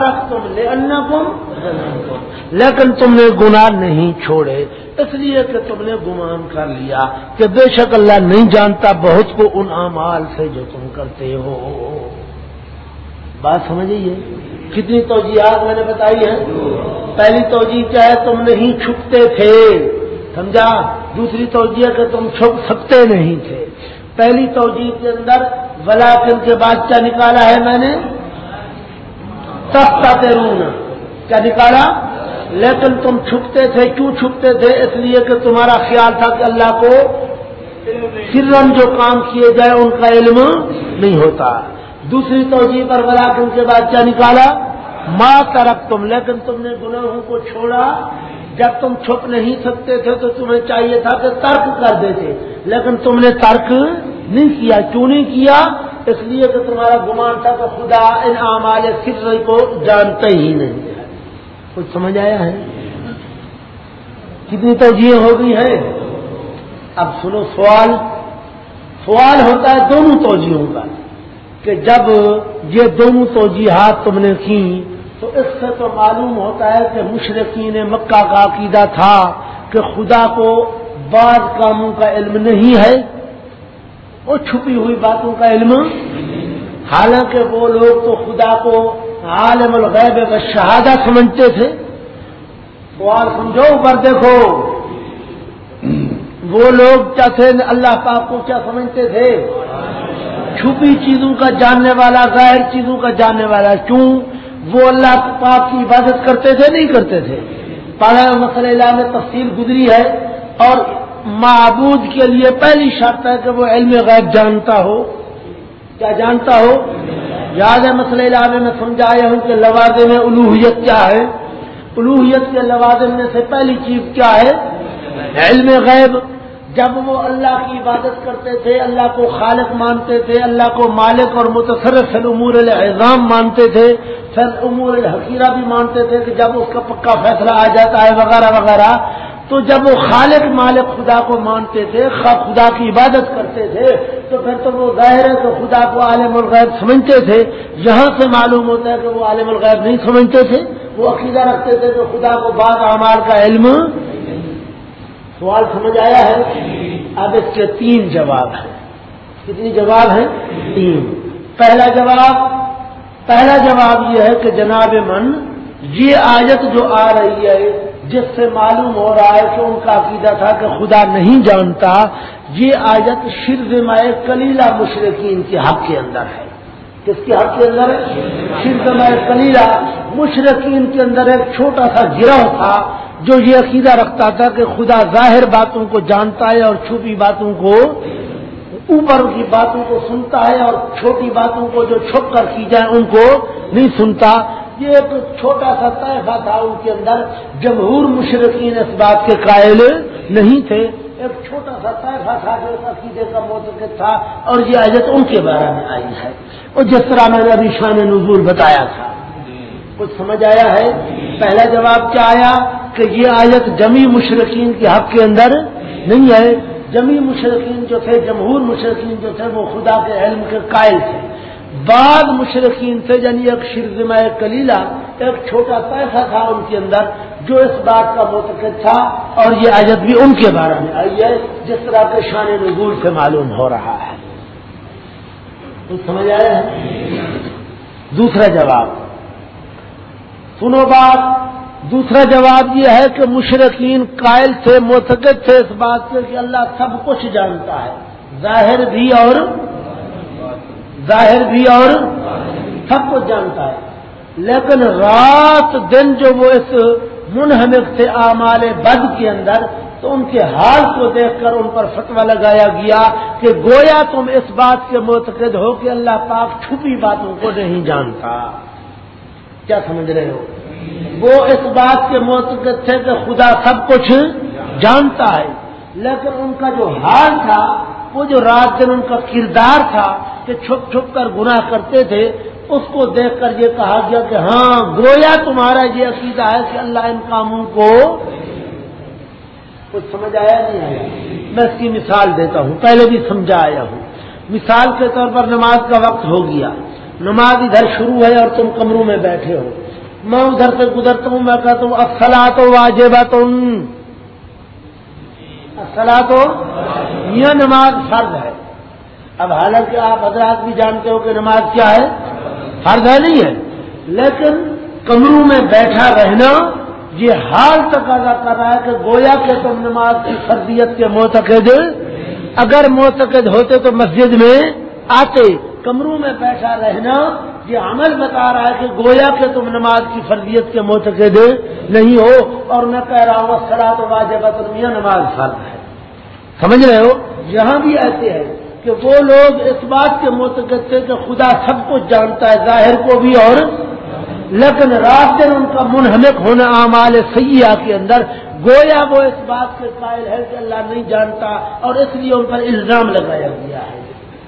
تم لے لیکن تم نے گناہ نہیں چھوڑے، اس لیے کہ تم نے گمان کر لیا کہ بے شک اللہ نہیں جانتا بہت کو ان اعمال سے جو تم کرتے ہو۔ بات سمجھیے کتنی توجیحات میں نے بتائی ہے پہلی توجہ کیا ہے؟ تم نہیں چھپتے تھے۔ سمجھا؟ دوسری توجہ کہ تم چھپ سکتے نہیں تھے۔ پہلی توجہ کے اندر ولاکن کے بعد کیا نکالا ہے میں نے؟ سستا تیرون کیا نکالا؟ لیکن تم چھپتے تھے، کیوں چھپتے تھے؟ اس لیے کہ تمہارا خیال تھا کہ اللہ کو سرن جو کام کیے جائے ان کا علم نہیں ہوتا۔ دوسری توجہ پر ولاکن کے بعد کیا نکالا؟ ماں ترک تم لیکن تم نے گناہوں کو چھوڑا۔ جب تم چھپ نہیں سکتے تھے تو تمہیں چاہیے تھا کہ ترک کر دیتے۔ لیکن تم نے ترک نہیں کیا۔ کیوں نہیں کیا؟ اس لیے کہ تمہارا گمان تھا کہ خدا ان اعمال فطر کو جانتے ہی نہیں کچھ سمجھ آیا ہے؟ کتنی توجہ ہو گئی ہے؟ اب سنو سوال۔ سوال ہوتا ہے دونوں توجہوں کا کہ جب یہ دونوں توجیحات تم نے کی تو اس سے تو معلوم ہوتا ہے کہ مشرقین مکہ کا عقیدہ تھا کہ خدا کو بعض کاموں کا علم نہیں ہے۔ وہ چھپی ہوئی باتوں کا علم۔ حالانکہ وہ لوگ تو خدا کو عالم الغیب و شہادہ سمجھتے تھے۔ سوال سمجھو پر دیکھو۔ وہ لوگ کیا تھے؟ اللہ پاک کو کیا سمجھتے تھے؟ چھپی چیزوں کا جاننے والا، غیر چیزوں کا جاننے والا۔ کیوں؟ وہ اللہ پاک کی عبادت کرتے تھے، نہیں کرتے تھے۔ پارا مسئلہ میں تفصیل گزری ہے اور معبود کے لیے پہلی شرط ہے کہ وہ علم غیب جانتا ہو۔ کیا جانتا ہو؟ یاد ہے مسئلہ علاقے میں سمجھایا ہوں کہ لوازم الوحیت کیا ہے؟ الوحیت کے لوازم میں سے پہلی چیز کیا ہے؟ علم غیب۔ جب وہ اللہ کی عبادت کرتے تھے، اللہ کو خالق مانتے تھے، اللہ کو مالک اور متصرف امور الزام مانتے تھے پھر امور الحقیرہ بھی مانتے تھے کہ جب اس کا پکا فیصلہ آ جاتا ہے وغیرہ وغیرہ تو جب وہ خالق مالک خدا کو مانتے تھے خدا کی عبادت کرتے تھے، تو پھر تو وہ ظاہر ہے کہ خدا کو عالم الغیب سمجھتے تھے۔ یہاں سے معلوم ہوتا ہے کہ وہ عالم الغیب نہیں سمجھتے تھے۔ وہ عقیدہ رکھتے تھے کہ خدا کو بعض اعمال کا علم سوال سمجھ آیا ہے؟ اب اس کے تین جواب ہیں۔ کتنی جواب ہیں؟ تین۔ پہلا جواب پہلا جواب یہ ہے کہ جناب من، یہ آیت جو آ رہی ہے جس سے معلوم ہو رہا ہے کہ ان کا عقیدہ تھا کہ خدا نہیں جانتا، یہ آیت شرز کلیلہ مشرقین کے حق کے اندر ہے۔ کس کے حق کے اندر ہے؟ شرز کلیلہ۔ مشرقین کے اندر ایک چھوٹا سا گروہ تھا جو یہ عقیدہ رکھتا تھا کہ خدا ظاہر باتوں کو جانتا ہے اور چھپی باتوں کو اوپر کی باتوں کو سنتا ہے اور چھوٹی باتوں کو جو چھپ کر کی جائے ان کو نہیں سنتا۔ یہ ایک چھوٹا سا طیفہ تھا ان کے اندر، جمہور مشرقین اس بات کے قائل نہیں تھے۔ ایک چھوٹا سا طیفہ تھا جو عقیدے کا موت تھا اور یہ عزت ان کے بارے میں آئی ہے۔ اور جس طرح میں نے ابھی شان نزول بتایا تھا۔ کچھ سمجھ آیا ہے؟ پہلا جواب کیا آیا؟ کہ یہ آیت جمی مشرقین کے حق کے اندر نہیں ہے۔ جمی مشرقین جو تھے، جمہور مشرقین جو تھے، وہ خدا کے علم کے قائل تھے۔ بعض مشرقین سے یعنی ایک شرزمہ کلیلہ، ایک چھوٹا پیسہ تھا ان کے اندر، جو اس بات کا متقد تھا، اور یہ آیت بھی ان کے بارے میں آئی ہے، جس طرح کے شان نزول سے معلوم ہو رہا ہے۔ سمجھ آیا ہے دوسرا جواب۔ سنو بات، دوسرا جواب یہ ہے کہ مشرقین قائل تھے متقد تھے اس بات سے کہ اللہ سب کچھ جانتا ہے۔ ظاہر بھی اور ظاہر بھی اور سب کچھ جانتا ہے۔ لیکن رات دن جو وہ اس منہمک تھے اعمال بد کے اندر تو ان کے حال کو دیکھ کر ان پر فتوا لگایا گیا کہ گویا تم اس بات کے معتقد ہو کہ اللہ پاک چھپی باتوں کو نہیں جانتا۔ کیا سمجھ رہے ہو؟ وہ اس بات کے معتقد تھے کہ خدا سب کچھ جانتا ہے۔ لیکن ان کا جو حال تھا، وہ جو رات دن ان کا کردار تھا کہ چھپ چھپ کر گناہ کرتے تھے، اس کو دیکھ کر یہ کہا گیا کہ ہاں گویا تمہارا یہ عقیدہ ہے کہ اللہ ان کاموں کو کچھ سمجھ آیا نہیں آیا۔ میں اس کی مثال دیتا ہوں، پہلے بھی سمجھا آیا ہوں۔ مثال کے طور پر نماز کا وقت ہو گیا۔ نماز ادھر شروع ہے اور تم کمروں میں بیٹھے ہو۔ میں ادھر سے گزرتا ہوں، میں کہتا ہوں افلا تو واجب تم افلا تو یہ نماز فرض ہے۔ اب حالانکہ آپ حضرات بھی جانتے ہو کہ نماز کیا ہے؟ فرض ہے نہیں ہے۔ لیکن کمروں میں بیٹھا رہنا، یہ حال تقاضا کر رہا ہے کہ گویا کہ تم نماز کی فرضیت کے معتقد اگر معتقد ہوتے تو مسجد میں آتے، کمروں میں بیٹھا رہنا، یہ عمل بتا رہا ہے کہ گویا کہ تم نماز کی فرضیت کے معتقد نہیں ہو، اور میں کہہ رہا ہوں سڑا تو واجب میاں نماز فرض ہے۔ سمجھ رہے ہو؟ یہاں بھی ایسے ہے کہ وہ لوگ اس بات کے معتقد تھے کہ خدا سب کچھ جانتا ہے، ظاہر کو بھی اور لیکن رات دن ان کا منہمک ہونا اعمال سیاح کے اندر، گویا وہ اس بات کے قائل ہے کہ اللہ نہیں جانتا اور اس لیے ان پر الزام لگایا گیا ہے۔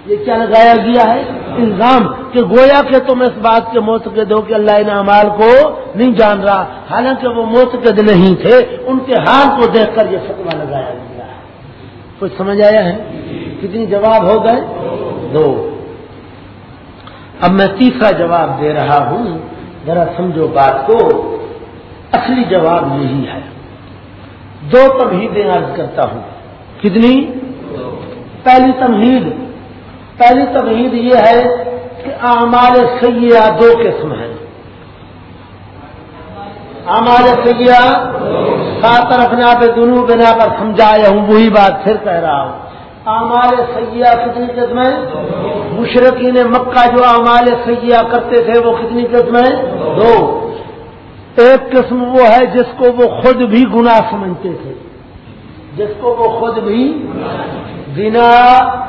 یہ کیا لگایا گیا ہے؟ الزام کہ گویا کہ تم اس بات کے موتقد ہو کہ اللہ ان اعمال کو نہیں جان رہا۔ حالانکہ وہ موتقد نہیں تھے، ان کے حال کو دیکھ کر یہ فتوا لگایا گیا ہے۔ کچھ سمجھ آیا ہے؟ کتنی جواب ہو گئے؟ دو۔ اب میں تیسرا جواب دے رہا ہوں۔ ذرا سمجھو بات کو۔ اصلی جواب یہی ہے۔ دو تمہیدیں عرض کرتا ہوں۔ کتنی؟ پہلی تمہید۔ پہلی تمہید یہ ہے کہ اعمال سیاح دو قسم ہیں۔ اعمال سیاح سات رکھنا پہ دونوں بنا پر سمجھایا ہوں، وہی بات پھر کہہ رہا ہوں۔ اعمال سیاح کتنی قسمیں مشرقین مکہ جو اعمال سیاح کرتے تھے وہ کتنی قسمیں دو۔ ایک قسم وہ ہے جس کو وہ خود بھی گناہ سمجھتے تھے۔ جس کو وہ خود بھی بنا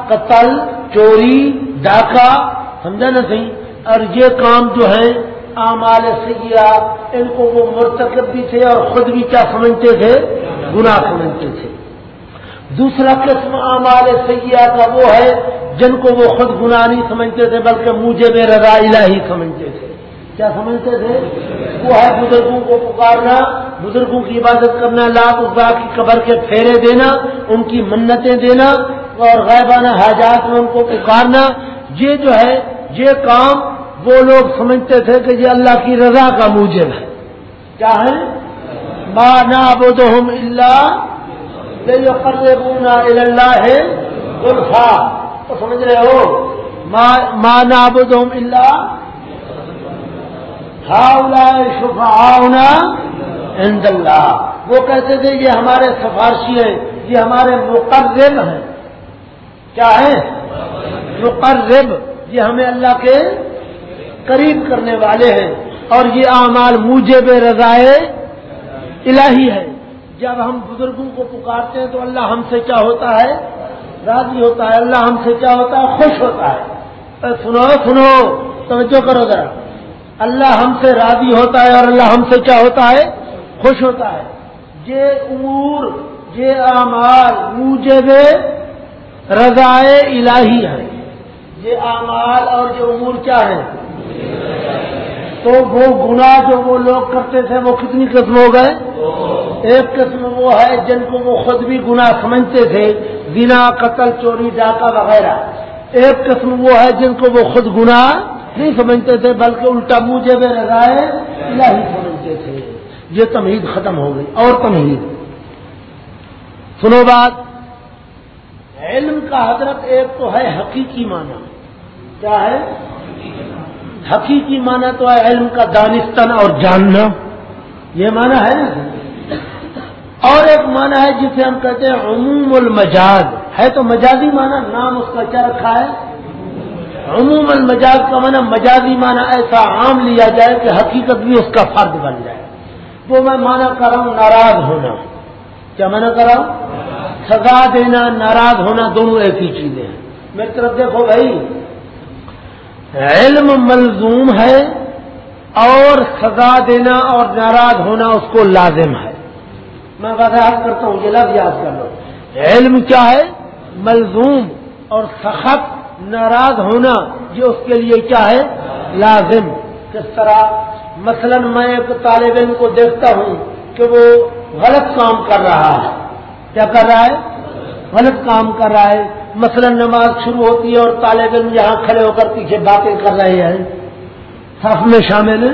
قتل، چوری، ڈاکہ، سمجھا نا صحیح؟ اور یہ کام جو ہے اعمال سیاح ان کو وہ مرتکب بھی تھے اور خود بھی کیا سمجھتے تھے؟ گناہ سمجھتے تھے۔ دوسرا قسم اعمال سیاح کا وہ ہے جن کو وہ خود گناہ نہیں سمجھتے تھے، بلکہ مجھے میں رضا الہی سمجھتے تھے۔ کیا سمجھتے تھے؟ وہ ہے بزرگوں کو پکارنا، بزرگوں کی عبادت کرنا، لاکھ اقبا کی قبر کے پھیرے دینا، ان کی منتیں دینا اور غیبانہ حاجات میں ان کو پکارنا۔ یہ جو ہے، یہ کام وہ لوگ سمجھتے تھے کہ یہ اللہ کی رضا کا موجب ہے۔ کیا ہے؟ ماں بدہم اللہ اللہ ہے الفا تو سمجھ رہے ہو؟ ماں نابم اللہ عند اللہ وہ کہتے تھے یہ ہمارے سفارشی ہیں، یہ ہمارے مقرب ہیں۔ کیا ہے مقرب، یہ ہمیں اللہ کے قریب کرنے والے ہیں۔ اور یہ اعمال مجھے بے رضائے الہی ہے جب ہم بزرگوں کو پکارتے ہیں تو اللہ ہم سے کیا ہوتا ہے؟ راضی ہوتا ہے۔ اللہ ہم سے کیا ہوتا ہے؟ خوش ہوتا ہے۔ سنو سنو، توجہ کرو ذرا۔ اللہ ہم سے راضی ہوتا ہے اور اللہ ہم سے کیا ہوتا ہے؟ خوش ہوتا ہے۔ یہ امور، یہ اعمال موجب رضائے الہی ہے یہ اعمال اور یہ امور کیا ہے تو وہ گناہ جو وہ لوگ کرتے تھے وہ کتنی قسم ہو گئے؟ ایک قسم وہ ہے جن کو وہ خود بھی گناہ سمجھتے تھے بنا قتل، چوری، ڈاکہ وغیرہ۔ ایک قسم وہ ہے جن کو وہ خود گناہ نہیں سمجھتے تھے، بلکہ الٹا مجھے میں لگائے نہیں سمجھتے تھے۔ یہ تمہید ختم ہو گئی، اور تمہید۔ سنو بات، علم کا حضرت ایک تو ہے حقیقی معنی۔ کیا ہے؟ حقیقی معنی تو ہے علم کا دانستان اور جاننا۔ یہ معنی ہے نا؟ اور ایک معنی ہے جسے ہم کہتے ہیں عموم المجاز۔ ہے تو مجازی معنی؟ نام اس کا کیا رکھا ہے؟ عموم المجاز کا معنی مجازی معنی ایسا عام لیا جائے کہ حقیقت بھی اس کا فرد بن جائے۔ وہ میں مانا کر رہا ہوں ناراض ہونا۔ کیا مانا کر رہا ہوں؟ سزا دینا، ناراض ہونا دونوں ایک ہی چیزیں ہیں۔ میری طرف دیکھو بھائی علم ملزوم ہے اور سزا دینا اور ناراض ہونا اس کو لازم ہے۔ میں وضاحت کرتا ہوں، یہ لفظ یاد کر لو۔ علم کیا ہے؟ ملزوم اور سخت ناراض ہونا، یہ اس کے لیے کیا ہے؟ لازم۔ کس طرح؟ مثلا میں ایک طالب علم کو دیکھتا ہوں کہ وہ غلط کام کر رہا ہے۔ کیا کر رہا ہے؟ غلط کام کر رہا ہے۔ مثلا نماز شروع ہوتی ہے اور طالب علم یہاں کھڑے ہو کر پیچھے باتیں کر رہے ہیں۔ صف میں شامل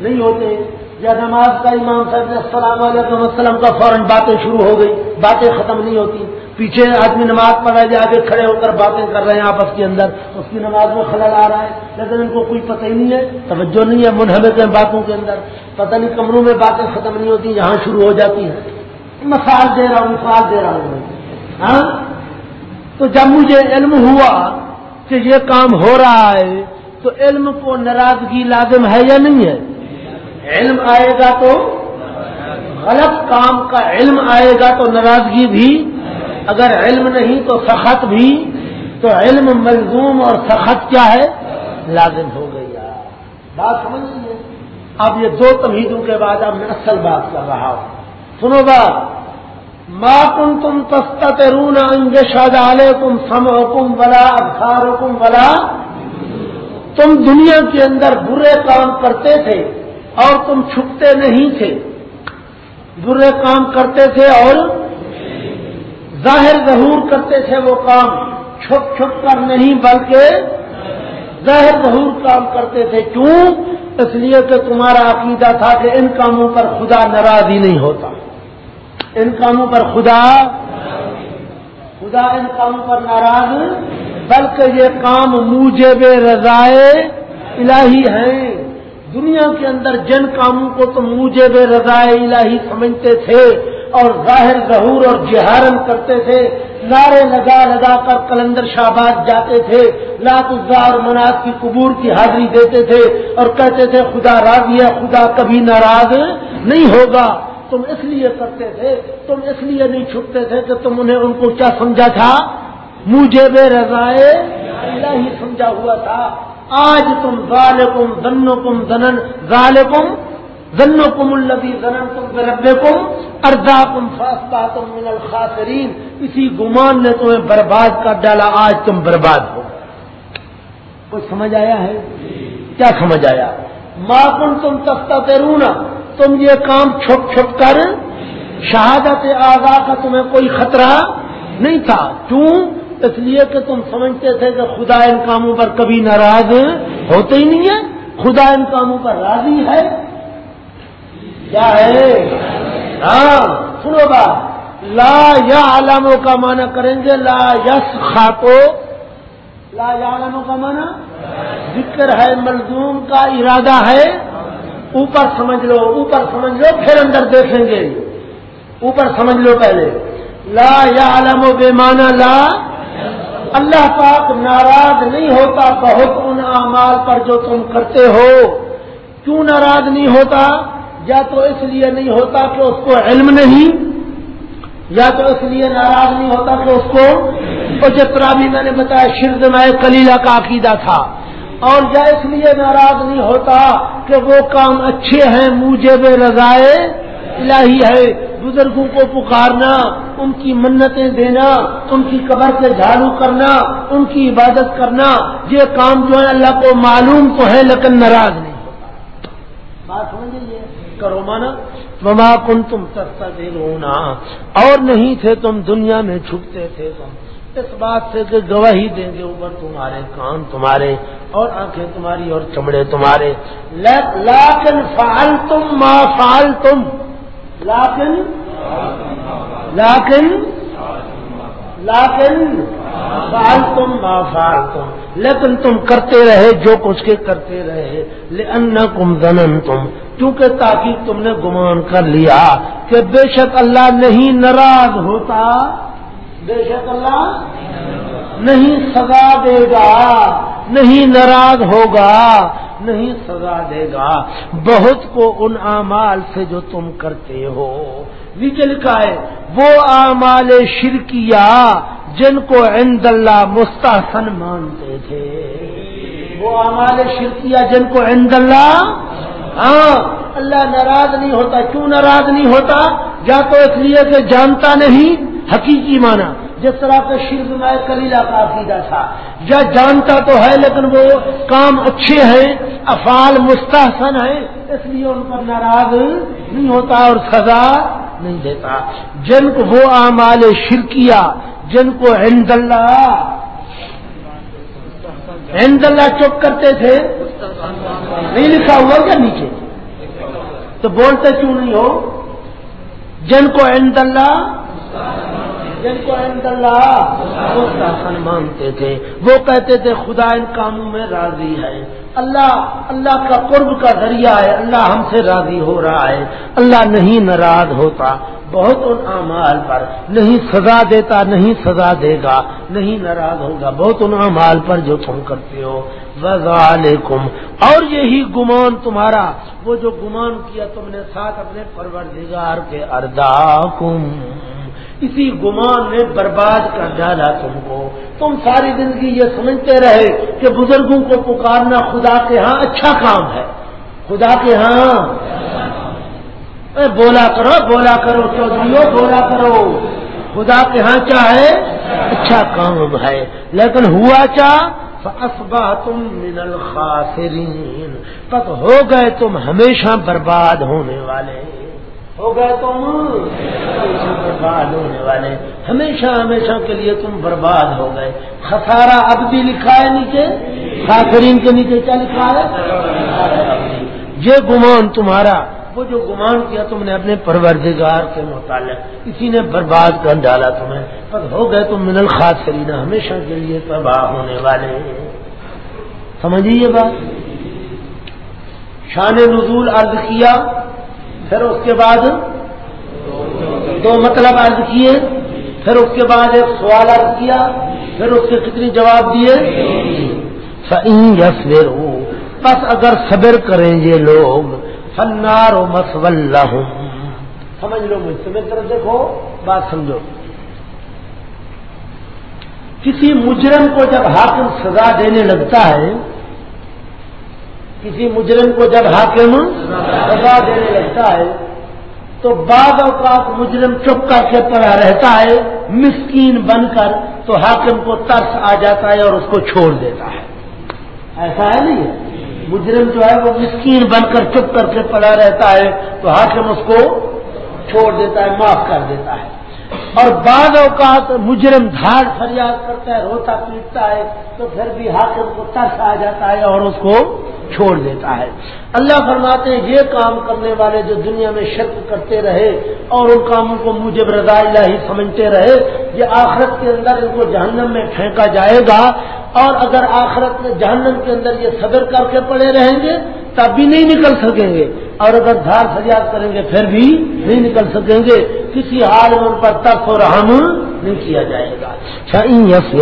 نہیں ہوتے۔ یا نماز کا امام صاحب السلام علیکم السلام کا فوراً باتیں شروع ہو گئی، باتیں ختم نہیں ہوتی۔ پیچھے آدمی نماز پڑھ رہا ہے آگے کھڑے ہو کر باتیں کر رہے ہیں آپس کے اندر۔ اس کی نماز میں خلل آ رہا ہے۔ لیکن ان کو کوئی پتہ ہی نہیں ہے۔ توجہ نہیں ہے منہمک ہیں باتوں کے اندر۔ پتہ نہیں کمروں میں باتیں ختم نہیں ہوتی، یہاں شروع ہو جاتی ہیں۔ مثال دے رہا ہوں، مثال دے رہا ہوں۔ ہاں؟ تو جب مجھے علم ہوا کہ یہ کام ہو رہا ہے، تو علم کو ناراضگی لازم ہے یا نہیں ہے؟ علم آئے گا تو غلط کام کا علم آئے گا تو ناراضگی بھی، اگر علم نہیں تو سخت بھی۔ تو علم ملزوم اور سخت کیا ہے؟ لازم ہو گئی بات سمجھ لیجیے اب یہ دو تمہیدوں کے بعد اب میں اصل بات کر رہا ہوں۔ سنو بات۔ ماں کن تم تستا رونا انجشاد تم سم حکم بلا ابخار حکم بلا تم دنیا کے اندر برے کام کرتے تھے اور تم چھپتے نہیں تھے۔ برے کام کرتے تھے اور ظاہر ظہور کرتے تھے وہ کام۔ چھپ چھپ کر نہیں بلکہ ظاہر ظہور کام کرتے تھے۔ کیوں؟ اس لیے کہ تمہارا عقیدہ تھا کہ ان کاموں پر خدا ناراض ہی نہیں ہوتا۔ ان کاموں پر خدا خدا ان کاموں پر ناراض، بلکہ یہ کام موجب رضائے الہی ہیں۔ دنیا کے اندر جن کاموں کو تم موجب رضائے الہی سمجھتے تھے اور ظاہر ظہور اور جہارن کرتے تھے، نعرے لگا لگا کر کلندر شہباد جاتے تھے، لات اور مناز کی قبور کی حاضری دیتے تھے اور کہتے تھے خدا راضی ہے، خدا کبھی ناراض نہیں ہوگا۔ تم اس لیے کرتے تھے تم اس لیے نہیں چھپتے تھے کہ تم انہیں ان کو کیا سمجھا تھا؟ مجھے بے رضائے ہی سمجھا ہوا تھا۔ آج تم ظالکم ذنکم ذنن ظالکم ذنکم الذی ذننتم بربکم ارضاکم فاسباتم من الخاسرین۔ اسی گمان نے تمہیں برباد کر ڈالا آج تم برباد ہو۔ کچھ سمجھ آیا ہے؟ کیا سمجھ آیا؟ ما کن تم تختہ تم یہ کام چھپ چھپ کر شہادت آگاہ کا تمہیں کوئی خطرہ نہیں تھا۔ کیوں؟ اس لیے کہ تم سمجھتے تھے کہ خدا ان کاموں پر کبھی ناراض ہوتے ہی نہیں ہے خدا ان کاموں پر راضی ہے۔ کیا ہے؟ ہاں سنو بات۔ لا یا عالموں کا معنی کریں گے۔ لا یس خاتو لا یا عالموں کا معنی ذکر ہے، ملزوم کا ارادہ ہے۔ اوپر سمجھ لو، اوپر سمجھ لو، پھر اندر دیکھیں گے۔ اوپر سمجھ لو پہلے۔ لا یا عالم و بے لا۔ اللہ پاک ناراض نہیں ہوتا بہت ان اعمال پر جو تم کرتے ہو۔ کیوں ناراض نہیں ہوتا؟ یا تو اس لیے نہیں ہوتا کہ اس کو علم نہیں، یا تو اس لیے ناراض نہیں ہوتا کہ اس کو جتنا بھی میں نے بتایا شرد میں کلیلہ کا عقیدہ تھا۔ اور یا اس لیے ناراض نہیں ہوتا کہ وہ کام اچھے ہیں مجھے بے رضائے الہی ہے۔ بزرگوں کو پکارنا، ان کی منتیں دینا، ان کی قبر سے جھاڑو کرنا، ان کی عبادت کرنا، یہ کام جو ہے اللہ کو معلوم تو ہے، لیکن ناراض نہیں بات سمجھے کرو مانا۔ مما کن تم سستا دے اور نہیں تھے تم، دنیا میں چھپتے تھے تم۔ اس بات سے کہ گواہی دیں گے اوپر تمہارے کان تمہارے اور آنکھیں تمہاری اور چمڑے تمہارے۔ لاکن فال تم ما فال تم لاکن لاکن لاکن فال تم ما فال تم لیکن تم کرتے رہے جو کچھ کے کرتے رہے۔ ان کم زنن تم کیونکہ تاکہ تم نے گمان کر لیا کہ بے شک اللہ نہیں ناراض ہوتا۔ بے شک اللہ نہیں سزا دے گا، نہیں ناراض ہوگا، نہیں سزا دے گا۔ بہت کو ان اعمال سے جو تم کرتے ہو۔ نیچے لکھا ہے، وہ اعمال شرکیا جن کو عند اللہ مستحسن مانتے تھے۔ وہ اعمال شرکیا جن کو عند اللہ ہاں اللہ ناراض نہیں ہوتا، کیوں ناراض نہیں ہوتا؟ یا تو اس لیے کہ جانتا نہیں حقیقی مانا جس طرح کے شرک میں کلیلہ کا عقیدہ تھا۔ یا جانتا تو ہے لیکن وہ کام اچھے ہیں، افعال مستحسن ہیں، اس لیے ان پر ناراض نہیں ہوتا اور سزا نہیں دیتا۔ جن کو وہ اعمال شرکیہ، جن کو ہند اللہ ہند اللہ چپ کرتے تھے، نہیں لکھا ہوا کیا نیچے؟ تو بولتے کیوں نہیں ہو؟ جن کو ہند اللہ جن کو عند اللہ وہ مانتے تھے، وہ کہتے تھے، خدا ان کاموں میں راضی ہے۔ اللہ اللہ کا قرب کا ذریعہ ہے، اللہ ہم سے راضی ہو رہا ہے۔ اللہ نہیں ناراض ہوتا، بہت ان اعمال پر۔ نہیں سزا دیتا، نہیں سزا دے گا۔ نہیں ناراض ہوگا، بہت ان اعمال پر جو تم کرتے ہو۔ وزالکم اور یہی گمان تمہارا، وہ جو گمان کیا تم نے ساتھ اپنے پروردگار کے اردا اسی گمان نے برباد کر ڈالا تم کو۔ تم ساری زندگی یہ سمجھتے رہے کہ بزرگوں کو پکارنا خدا کے ہاں اچھا کام ہے۔ خدا کے ہاں۔ بولا کرو بولا کرو چودھری بولا کرو۔ خدا کے ہاں کیا ہے اچھا کام ہے۔ لیکن ہوا کیا تم من الخاسرین پک ہو گئے تم ہمیشہ برباد ہونے والے۔ ہو گئے تم ہمیشہ برباد ہونے والے۔ ہمیشہ ہمیشہ کے لیے تم برباد ہو گئے۔ خسارا اب بھی لکھا ہے نیچے۔ خاصرین کے نیچے کیا لکھا ہے؟ یہ گمان تمہارا۔ وہ جو گمان کیا تم نے اپنے پروردگار کے متعلق، اسی نے برباد کر ڈالا تمہیں۔ پر ہو گئے تم من الخاصرین ہمیشہ کے لیے تباہ ہونے والے۔ سمجھیے بات؟ شان نزول عرض کیا، پھر اس کے بعد دو مطلب عرض کیے، پھر اس کے بعد ایک سوال عرض کیا، پھر اس کے کتنی جواب دیے؟ یس بس اگر صبر کریں یہ لوگ فنار و مسول سمجھ لو مجھ سے طرف دیکھو، بات سمجھو۔ کسی مجرم کو جب حاکم سزا دینے لگتا ہے، کسی مجرم کو جب حاکم سزا دینے لگتا ہے، تو بعض اوقات مجرم چپ کر کے پڑا رہتا ہے، مسکین بن کر تو حاکم کو ترس آ جاتا ہے اور اس کو چھوڑ دیتا ہے۔ ایسا ہے نہیں مجرم جو ہے وہ مسکین بن کر چپ کر کے پڑا رہتا ہے، تو حاکم اس کو چھوڑ دیتا ہے، معاف کر دیتا ہے۔ اور بعض اوقات مجرم دھاڑ فریاد کرتا ہے، روتا پیٹتا ہے، تو پھر بھی حاکم کو ترس آ جاتا ہے اور اس کو چھوڑ دیتا ہے۔ اللہ فرماتے ہیں، یہ کام کرنے والے جو دنیا میں شرک کرتے رہے اور ان کاموں کو مجھے رضا اللہ ہی سمجھتے رہے، یہ آخرت کے اندر ان کو جہنم میں پھینکا جائے گا۔ اور اگر آخرت میں جہنم کے اندر یہ صبر کر کے پڑے رہیں گے، تب بھی نہیں نکل سکیں گے۔ اور اگر دھار فریاد کریں گے، پھر بھی نہیں نکل سکیں گے۔ کسی حال میں ان پر تک اور رحم نہیں کیا جائے گا۔ یس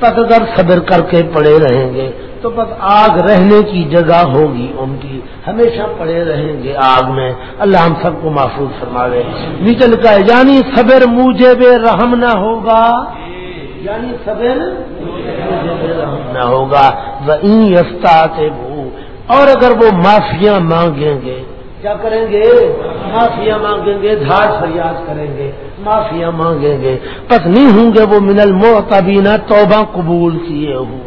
پس اگر صبر کر کے پڑے رہیں گے، تو بس آگ رہنے کی جگہ ہوگی ان کی۔ ہمیشہ پڑے رہیں گے آگ میں۔ اللہ ہم سب کو محفوظ فرماوے۔ نیچے لکھا ہے یعنی صبر مجھے بے رحم نہ ہوگا۔ یعنی رحم نہ ہوگا اور اگر وہ معافیاں مانگیں گے کیا کریں گے؟ معافیا مانگیں گے دھار فریاد کریں گے معافیا مانگیں گے۔ پس نہیں ہوں گے وہ من المعتبینہ توبہ قبول کیے ہوں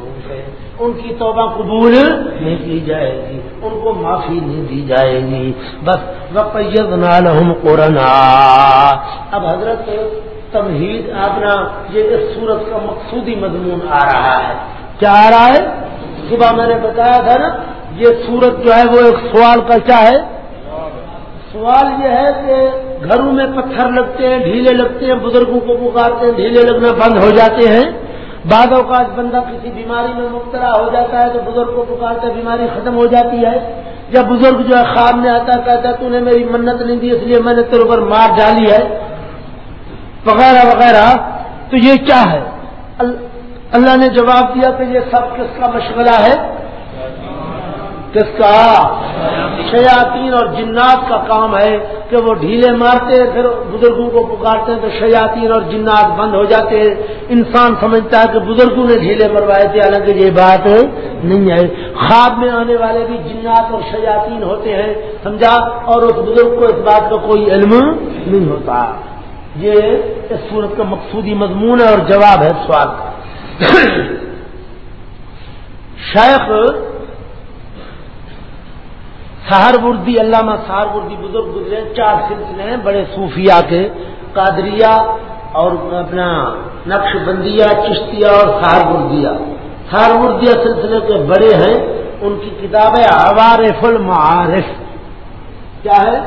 ان کی توبہ قبول نہیں کی جائے گی ان کو معافی نہیں دی جائے گی۔ بس وقت نالحم قرآن اب حضرت تمہید اپنا یہ اس صورت کا مقصودی مضمون آ رہا ہے۔ کیا آ رہا ہے؟ صبح میں نے بتایا تھا نا یہ صورت جو ہے وہ ایک سوال کا کیا ہے؟ سوال یہ ہے کہ گھروں میں پتھر لگتے ہیں ڈھیلے لگتے ہیں بزرگوں کو پکارتے ہیں ڈھیلے لگنا بند ہو جاتے ہیں۔ بعد اوقات بندہ کسی بیماری میں مبتلا ہو جاتا ہے تو بزرگ کو پکارتے بیماری ختم ہو جاتی ہے۔ یا بزرگ جو ہے خواب میں آتا ہے کہتا ہے تو نے میری منت نہیں دی اس لیے میں نے تیرے اوپر مار ڈالی ہے۔ وغیرہ وغیرہ، تو یہ کیا ہے؟ اللہ نے جواب دیا کہ یہ سب کس کا مشغلہ ہے؟ کس کا؟ شیاطین اور جنات کا کام ہے کہ وہ ڈھیلے مارتے ہیں، پھر بزرگوں کو پکارتے ہیں تو شیاطین اور جنات بند ہو جاتے ہیں۔ انسان سمجھتا ہے کہ بزرگوں نے ڈھیلے مروائے تھے، حالانکہ یہ بات نہیں ہے۔ خواب میں آنے والے بھی جنات اور شیاطین ہوتے ہیں، سمجھا؟ اور اس بزرگ کو اس بات کا کوئی علم نہیں ہوتا۔ یہ اس صورت کا مقصودی مضمون ہے اور جواب ہے سوال کا۔ شیخ سہار علامہ سہاربردی بزرگ گزرے چار سلسلے ہیں، بڑے صوفیہ کے، قادریہ اور اپنا نقش بندیا چشتیا اور سہاربردیا سہاربردیا سلسلے کے بڑے ہیں، ان کی کتاب ہے عوارف المعارف کیا ہے؟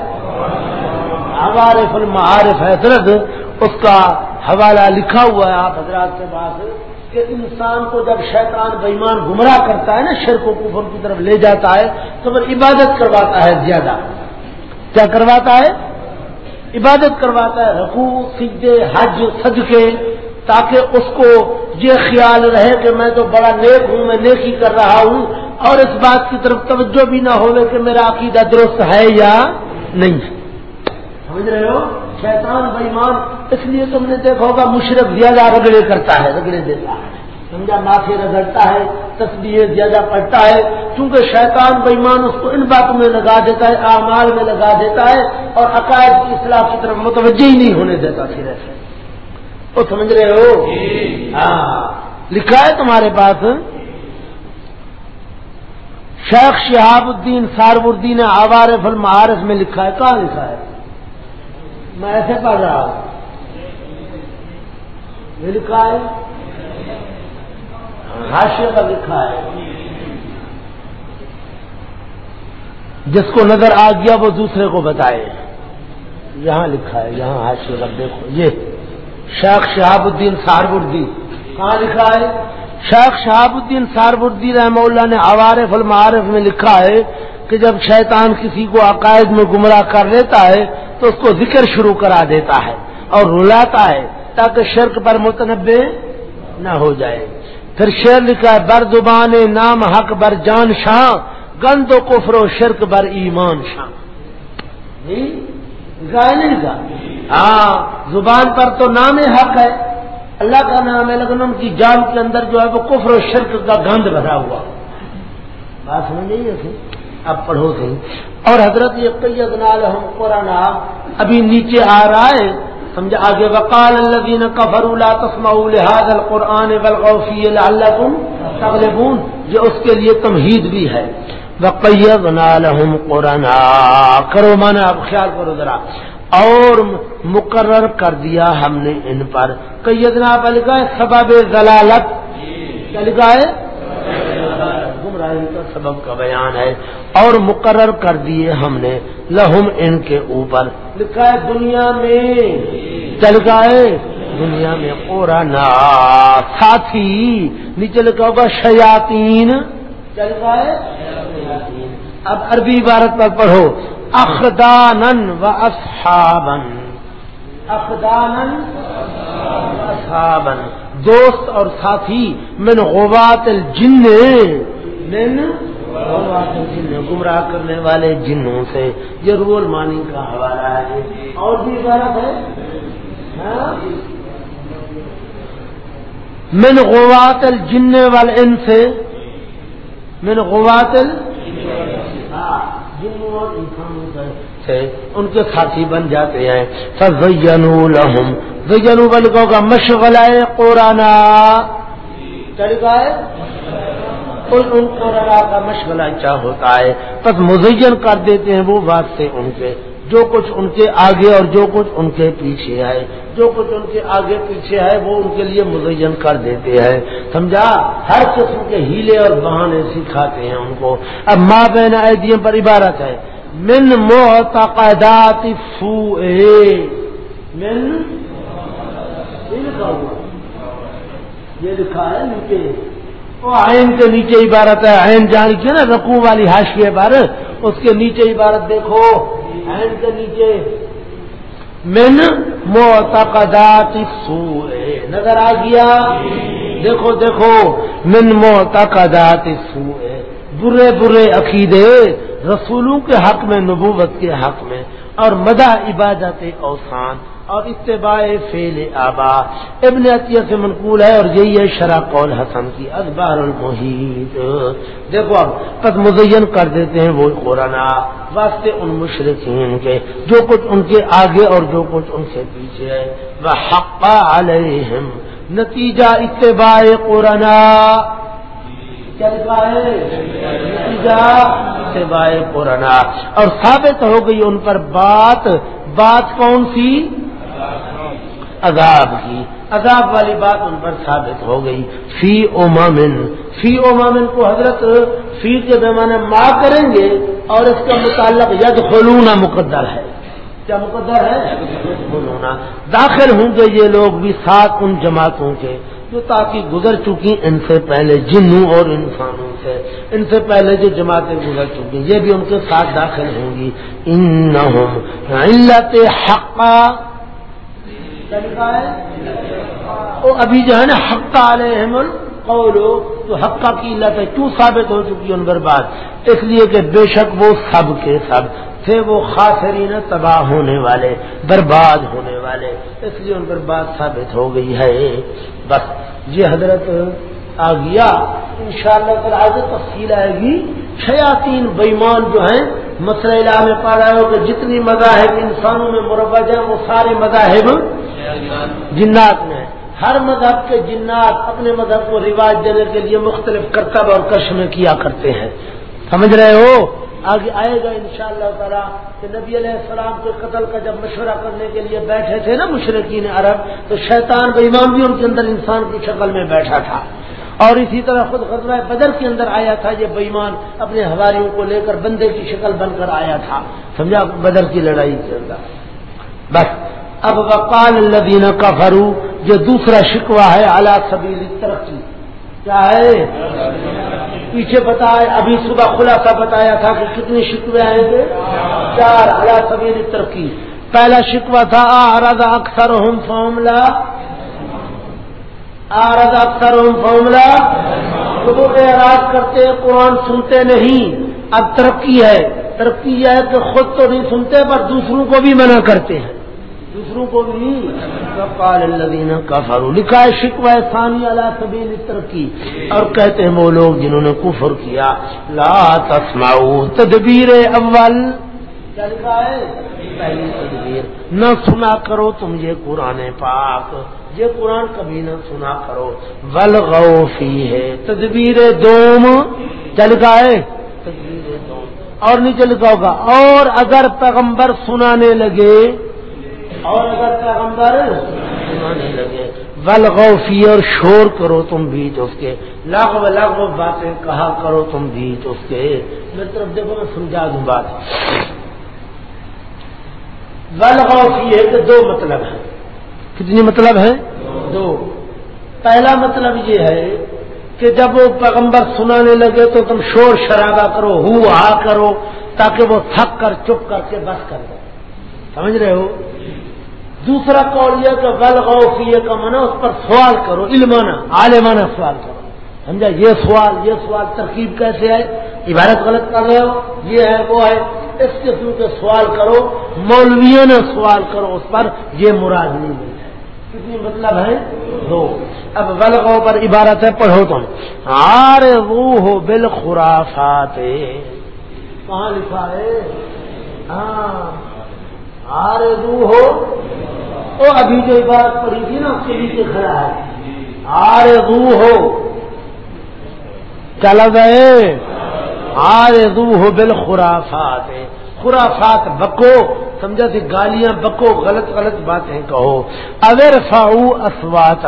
عوارف المعارف حضرت اس کا حوالہ لکھا ہوا ہے آپ حضرات کے پاس کہ انسان کو جب شیطان بےمان گمراہ کرتا ہے نا، شرک و کفر کی طرف لے جاتا ہے، تو پھر عبادت کرواتا ہے زیادہ۔ کیا کرواتا ہے؟ عبادت کرواتا ہے رقو سجدے، حج، صدقے، تاکہ اس کو یہ خیال رہے کہ میں تو بڑا نیک ہوں، میں نیکی کر رہا ہوں، اور اس بات کی طرف توجہ بھی نہ ہوئے کہ میرا عقیدہ درست ہے یا نہیں۔ ہے سمجھ رہے ہو؟ شیطان بےمان اس لیے تم نے دیکھا ہوگا مشرق زیادہ رگڑے کرتا ہے، رگڑے دیتا ہے۔ سمجھا؟ ماتھے رگڑتا ہے تصویر زیادہ پڑتا ہے کیونکہ شیطان بےمان اس کو ان باتوں میں لگا دیتا ہے، اعمال میں لگا دیتا ہے، اور عقائد کی اصلاح کی طرف متوجہ ہی نہیں ہونے دیتا پھر ایسے۔ وہ سمجھ رہے ہو؟ ہاں۔ لکھا ہے تمہارے پاس؟ شیخ شہاب الدین سارب الدین عوارف المعارف میں لکھا ہے، کہاں لکھا ہے؟ میں ایسے پڑھ رہا ہوں۔ یہ لکھا ہے؟ ہاشیہ کا لکھا ہے۔ جس کو نظر آ گیا وہ دوسرے کو بتائے۔ یہاں لکھا ہے، یہاں ہاشیہ کا دیکھو۔ یہ شیخ شہاب الدین سارب الدین کہاں لکھا ہے؟ شیخ شہاب الدین سارب الدین رحمہ اللہ نے عوارف المعارف میں لکھا ہے کہ جب شیطان کسی کو عقائد میں گمراہ کر لیتا ہے تو اس کو ذکر شروع کرا دیتا ہے اور رلاتا ہے تاکہ شرک پر متنوع نہ ہو جائے۔ پھر شیر لکھا ہے، بر زبان نام حق، بر جان شاہ گند و کفر و شرک، بر ایمان شاہ نہیں کا ہاں زبان پر تو نام حق ہے۔ اللہ کا نام ہے، لیکن ان کی جان کے اندر جو ہے وہ کفر و شرک کا گند بھرا ہوا۔ بات سمجھ گئی اب پڑھو صحیح اور حضرت یہ ہم قرآن ابھی نیچے آ رہا ہے۔ سمجھا آگے۔ وقال الذين كفروا لا تسمعوا لهذا القران والغوا فيه لعلكم تغلبون۔ یہ اس کے لیے تمہید بھی ہے۔ وقیدنا لهم قرانا کرو مانا اب خیال کرو ذرا۔ اور مقرر کر دیا ہم نے ان پر۔ قیدنا پر لکھا ہے سبب ضلالت۔ کیا لکھا ہے؟ گمراہی کا سبب کا بیان ہے اور مقرر کر دیے ہم نے، لہم ان کے اوپر۔ لکھا ہے دنیا میں، چل گئے دنیا میں قورانا ساتھی، نیچے لکھا ہوگا شیاتین چل گئے اب عربی عبارت پر پڑھو۔ اخدانن و اصحابن۔ اخدانن اصحابن۔ دوست اور ساتھی، من غوات الجن۔ من غوات الجن گمراہ کرنے والے جنوں سے یہ رول مانی کا حوالہ ہے۔ اور بھی عبارت ہے۔ ہاں؟ من غوات الجن والانس۔ سے من غوات ال ہاں، سے ان کے ساتھی بن جاتے ہیں۔ لہم زینو بلکوں کا مشغلہ قورانا طریقہ ہے ان قورانا کا مشغلہ کیا ہوتا ہے؟ بس مزین کر دیتے ہیں وہ بات سے ان کے۔ جو کچھ ان کے آگے اور جو کچھ ان کے پیچھے ہے۔ جو کچھ ان کے آگے پیچھے ہے، وہ ان کے لیے مزین کر دیتے ہیں۔ سمجھا؟ ہر قسم کے ہیلے اور بہانے سکھاتے ہیں ان کو۔ اب ماں بہن ایدیم پر عبارت ہے۔ من معتقدات فو من؟ یہ لکھا ہے نیچے وہ آئین کے نیچے عبارت ہے آئین جان کی نا رقو والی حاشی عبارت اس کے نیچے عبارت دیکھو۔ ہینڈ کے نیچے۔ من معتقدات سوئے نظر آ گیا؟ دیکھو دیکھو۔ من معتقدات سوئے برے برے عقیدے رسولوں کے حق میں، نبوت کے حق میں، اور مدہ عبادت اوسان اور اتباع فیل آبا۔ ابن عطیہ سے منقول ہے اور یہی ہے شرح قول حسن کی ادبار المحیط۔ دیکھو اب پس مزین کر دیتے ہیں وہ قرآن واسطے ان مشرقین کے، جو کچھ ان کے آگے اور جو کچھ ان سے پیچھے ہے۔ وہ حقا علیہم، نتیجہ اتباع قرآن نتیجہ اتباع قرآن اور ثابت ہو گئی ان پر بات بات کون سی؟ عذاب کی، عذاب والی بات ان پر ثابت ہو گئی۔ فی او مامن فی او مامن کو حضرت فی کے پیمانے ماں کریں گے اور اس کا متعلق ید خلونا مقدر ہے۔ کیا مقدر ہے؟ داخل ہوں گے یہ لوگ بھی ساتھ ان جماعتوں کے جو تاکہ گزر چکی ان سے پہلے جنوں اور انسانوں سے۔ ان سے پہلے جو جماعتیں گزر چکی، یہ بھی ان کے ساتھ داخل ہوں گی۔ ان علت حقا ابھی جو ہے نا، حقا علیہم قولو تو حقا کی علت ہے کیوں ثابت ہو چکی ہے ان پر بات۔ اس لیے کہ بے شک وہ سب کے سب تھے، وہ خاصرین تباہ ہونے والے، برباد ہونے والے۔ اس لیے ان پر بات ثابت ہو گئی ہے۔ بس، یہ حضرت آ گیا ان شاء اللہ آگے تفصیل آئے گی۔ شیاتین بےمان جو ہیں، مسئلہ میں پا رہا ہو کہ جتنی مذاہب انسانوں میں مروج ہیں وہ سارے مذاہب جنات میں ہر مذہب کے جنات اپنے مذہب کو رواج دینے کے لیے مختلف کرتب اور کشمے کیا کرتے ہیں۔ سمجھ رہے ہو؟ آگے آئے گا ان شاء اللہ تعالیٰ کہ نبی علیہ السلام کے قتل کا جب مشورہ کرنے کے لیے بیٹھے تھے نا مشرقین عرب، تو شیطان کا امام بھی ان کے اندر انسان کی شکل میں بیٹھا تھا۔ اور اسی طرح خود غزوہ بدر کے اندر آیا تھا، یہ بےمان اپنے ہواریوں کو لے کر بندے کی شکل بن کر آیا تھا۔ سمجھا؟ بدر کی لڑائی کے اندر۔ بس۔ اب وقال الدین کا فرو یہ دوسرا شکوہ ہے اعلیٰ سبیل ترقی جی۔ کیا ہے؟ پیچھے بتایا ابھی صبح خلاصہ بتایا تھا کہ کتنے شکوے آئیں گے چار اعلیٰ سبیل ترقی پہلا شکوہ تھا آرد اکثر ہم فاملہ آرد اکثر ہم فاملہ تو وہ اعراض کرتے، قرآن سنتے نہیں۔ اب ترقی ہے۔ ترقی یہ ہے کہ خود تو نہیں سنتے، پر دوسروں کو بھی منع کرتے ہیں۔ دوسروں کو بھی کفر لکھا ہے شکوہ ثانی اللہ سبیل ترقی اور کہتے ہیں وہ لوگ جنہوں نے کفر کیا، لا تسمعو تدبیر اول۔ کیا لکھا ہے؟ پہلی تدبیر۔ نہ سنا کرو تم یہ قرآن پاک۔ یہ قرآن کبھی نہ سنا کرو۔ ول غوفی ہے تدبیر دوم۔ چل گائے تدبیر دوم۔ اور نیچے لکھا ہوگا، اور اگر پیغمبر سنانے لگے اور اگر پیغمبر سنانے لگے۔ اور شور کرو تم بھی تو اس کے۔ لاکھ لاکھ باتیں کہا کرو تم بھی تو اس کے۔ میری طرف دیکھو میں سمجھا دوں بات۔ ول غوفی ہے کہ دو مطلب ہے کتنی مطلب ہے؟ دو۔ پہلا مطلب یہ ہے کہ جب وہ پیغمبر سنانے لگے تو تم شور شرابہ کرو ہو آ کرو تاکہ وہ تھک کر چپ کر کے بس کر دو سمجھ رہے ہو؟ دوسرا قول یہ کہ ول غوفیے کا منع اس پر سوال کرو، علمانا عالمانہ سوال کرو۔ سمجھا؟ یہ سوال یہ سوال ترکیب کیسے ہے عبارت غلط کر رہے ہو، یہ ہے، وہ ہے۔ اس قسم کے سوال کرو مولویوں نے سوال کرو، اس پر یہ مراد نہیں ہے۔ کتنی مطلب ہے دو اب ولغوں پر عبارت ہے، پڑھو تم آر وہ ہو بال خرافات کہاں لکھا ہے؟ ہاں۔ آر ہو۔ وہ ابھی جو عبارت پڑی تھی نا، اس کے نیچے کھڑا ہے۔ آر ہو۔ چل گئے۔ آر ہو بل خرافات خرافات بکو۔ سمجھا تھی، گالیاں بکو۔ غلط غلط باتیں کہو۔ اگر فاؤ اسوات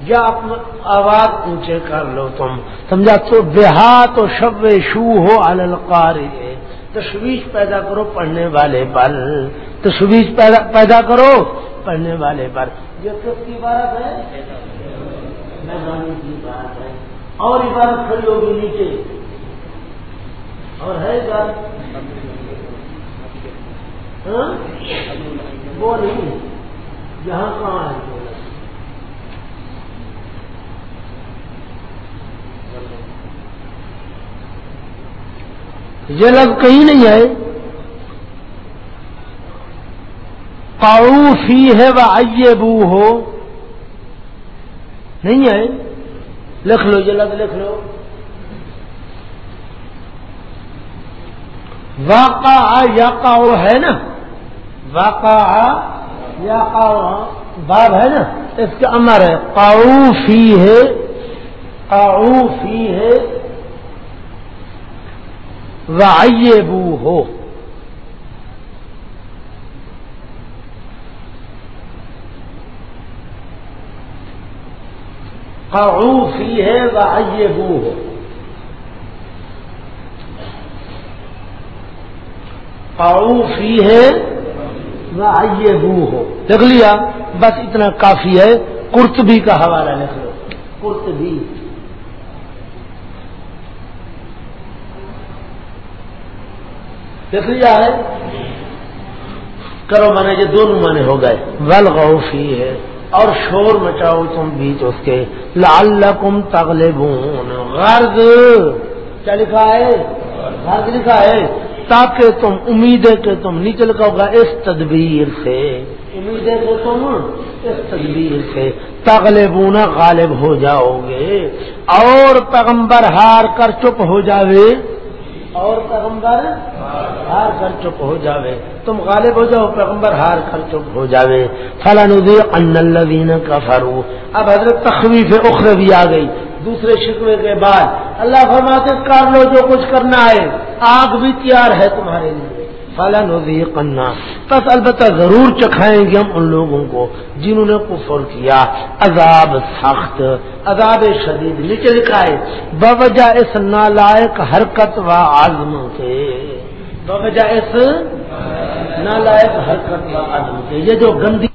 یا اپنا آواز اونچے کر لو تم۔ سمجھا تو دیہات و شب شو ہو القاری تشویش پیدا کرو پڑھنے والے پر۔ تشویش پیدا کرو پڑھنے والے پر۔ یہ کس کی بات ہے؟ مہربانی کی بات ہے۔ اور عبارت کھڑی ہوگی نیچے۔ اور ہے گا ہاں؟ وہ نہیں۔ یہاں کہاں ہے؟ یہ لفظ کہیں نہیں ہے۔ فی ہے وہ آئیے بو ہو نہیں ہے۔ لکھ لو، یہ لفظ لکھ لو۔ واقع یا ہے نا۔ واقع یا باب ہے نا۔ اس کا امر ہے۔ قاؤ فی ہے قاؤ فی ہے بو ہو فی ہے وائیے بو ہو فی ہے وائیے بو ہو لکھ لیا، بس اتنا کافی ہے، قرطبی کا حوالہ لکھ لو۔ بھی لیا ہے۔ کرو مانے یہ دونوں مانے ہو گئے۔ ول غوفی ہے۔ اور شور مچاؤ تم بیچ اس کے۔ لال کم تگلے غرض۔ کیا لکھا ہے؟ غرض لکھا ہے۔ تاکہ تم امید ہے کہ تم نیچل کا ہوگا اس تدبیر سے۔ امید ہے کہ تم اس تدبیر سے۔ تغلے بونا غالب ہو جاؤ گے۔ اور پیغمبر ہار کر چپ ہو جاوے۔ اور پیغمبر ہار کر چپ ہو جاوے۔ تم غالب ہو جاؤ، پیغمبر ہار کر چپ ہو جاوے۔ فلاں ان الذین کفروا۔ اب حضرت تخویف اخروی بھی آ گئی۔ دوسرے شکوے کے بعد اللہ فرماتے کر لو جو کچھ کرنا ہے۔ آگ بھی تیار ہے تمہارے لیے۔ فلاں قنا بس البتہ ضرور چکھائیں گے ہم ان لوگوں کو جنہوں نے کفر کیا۔ عذاب سخت، عذاب شدید نیچے لکھا ہے۔ بوجہ اس نالائق حرکت و عزم سے۔ بوجہ اس نالائق حرکت و عزم سے۔ یہ جو گندی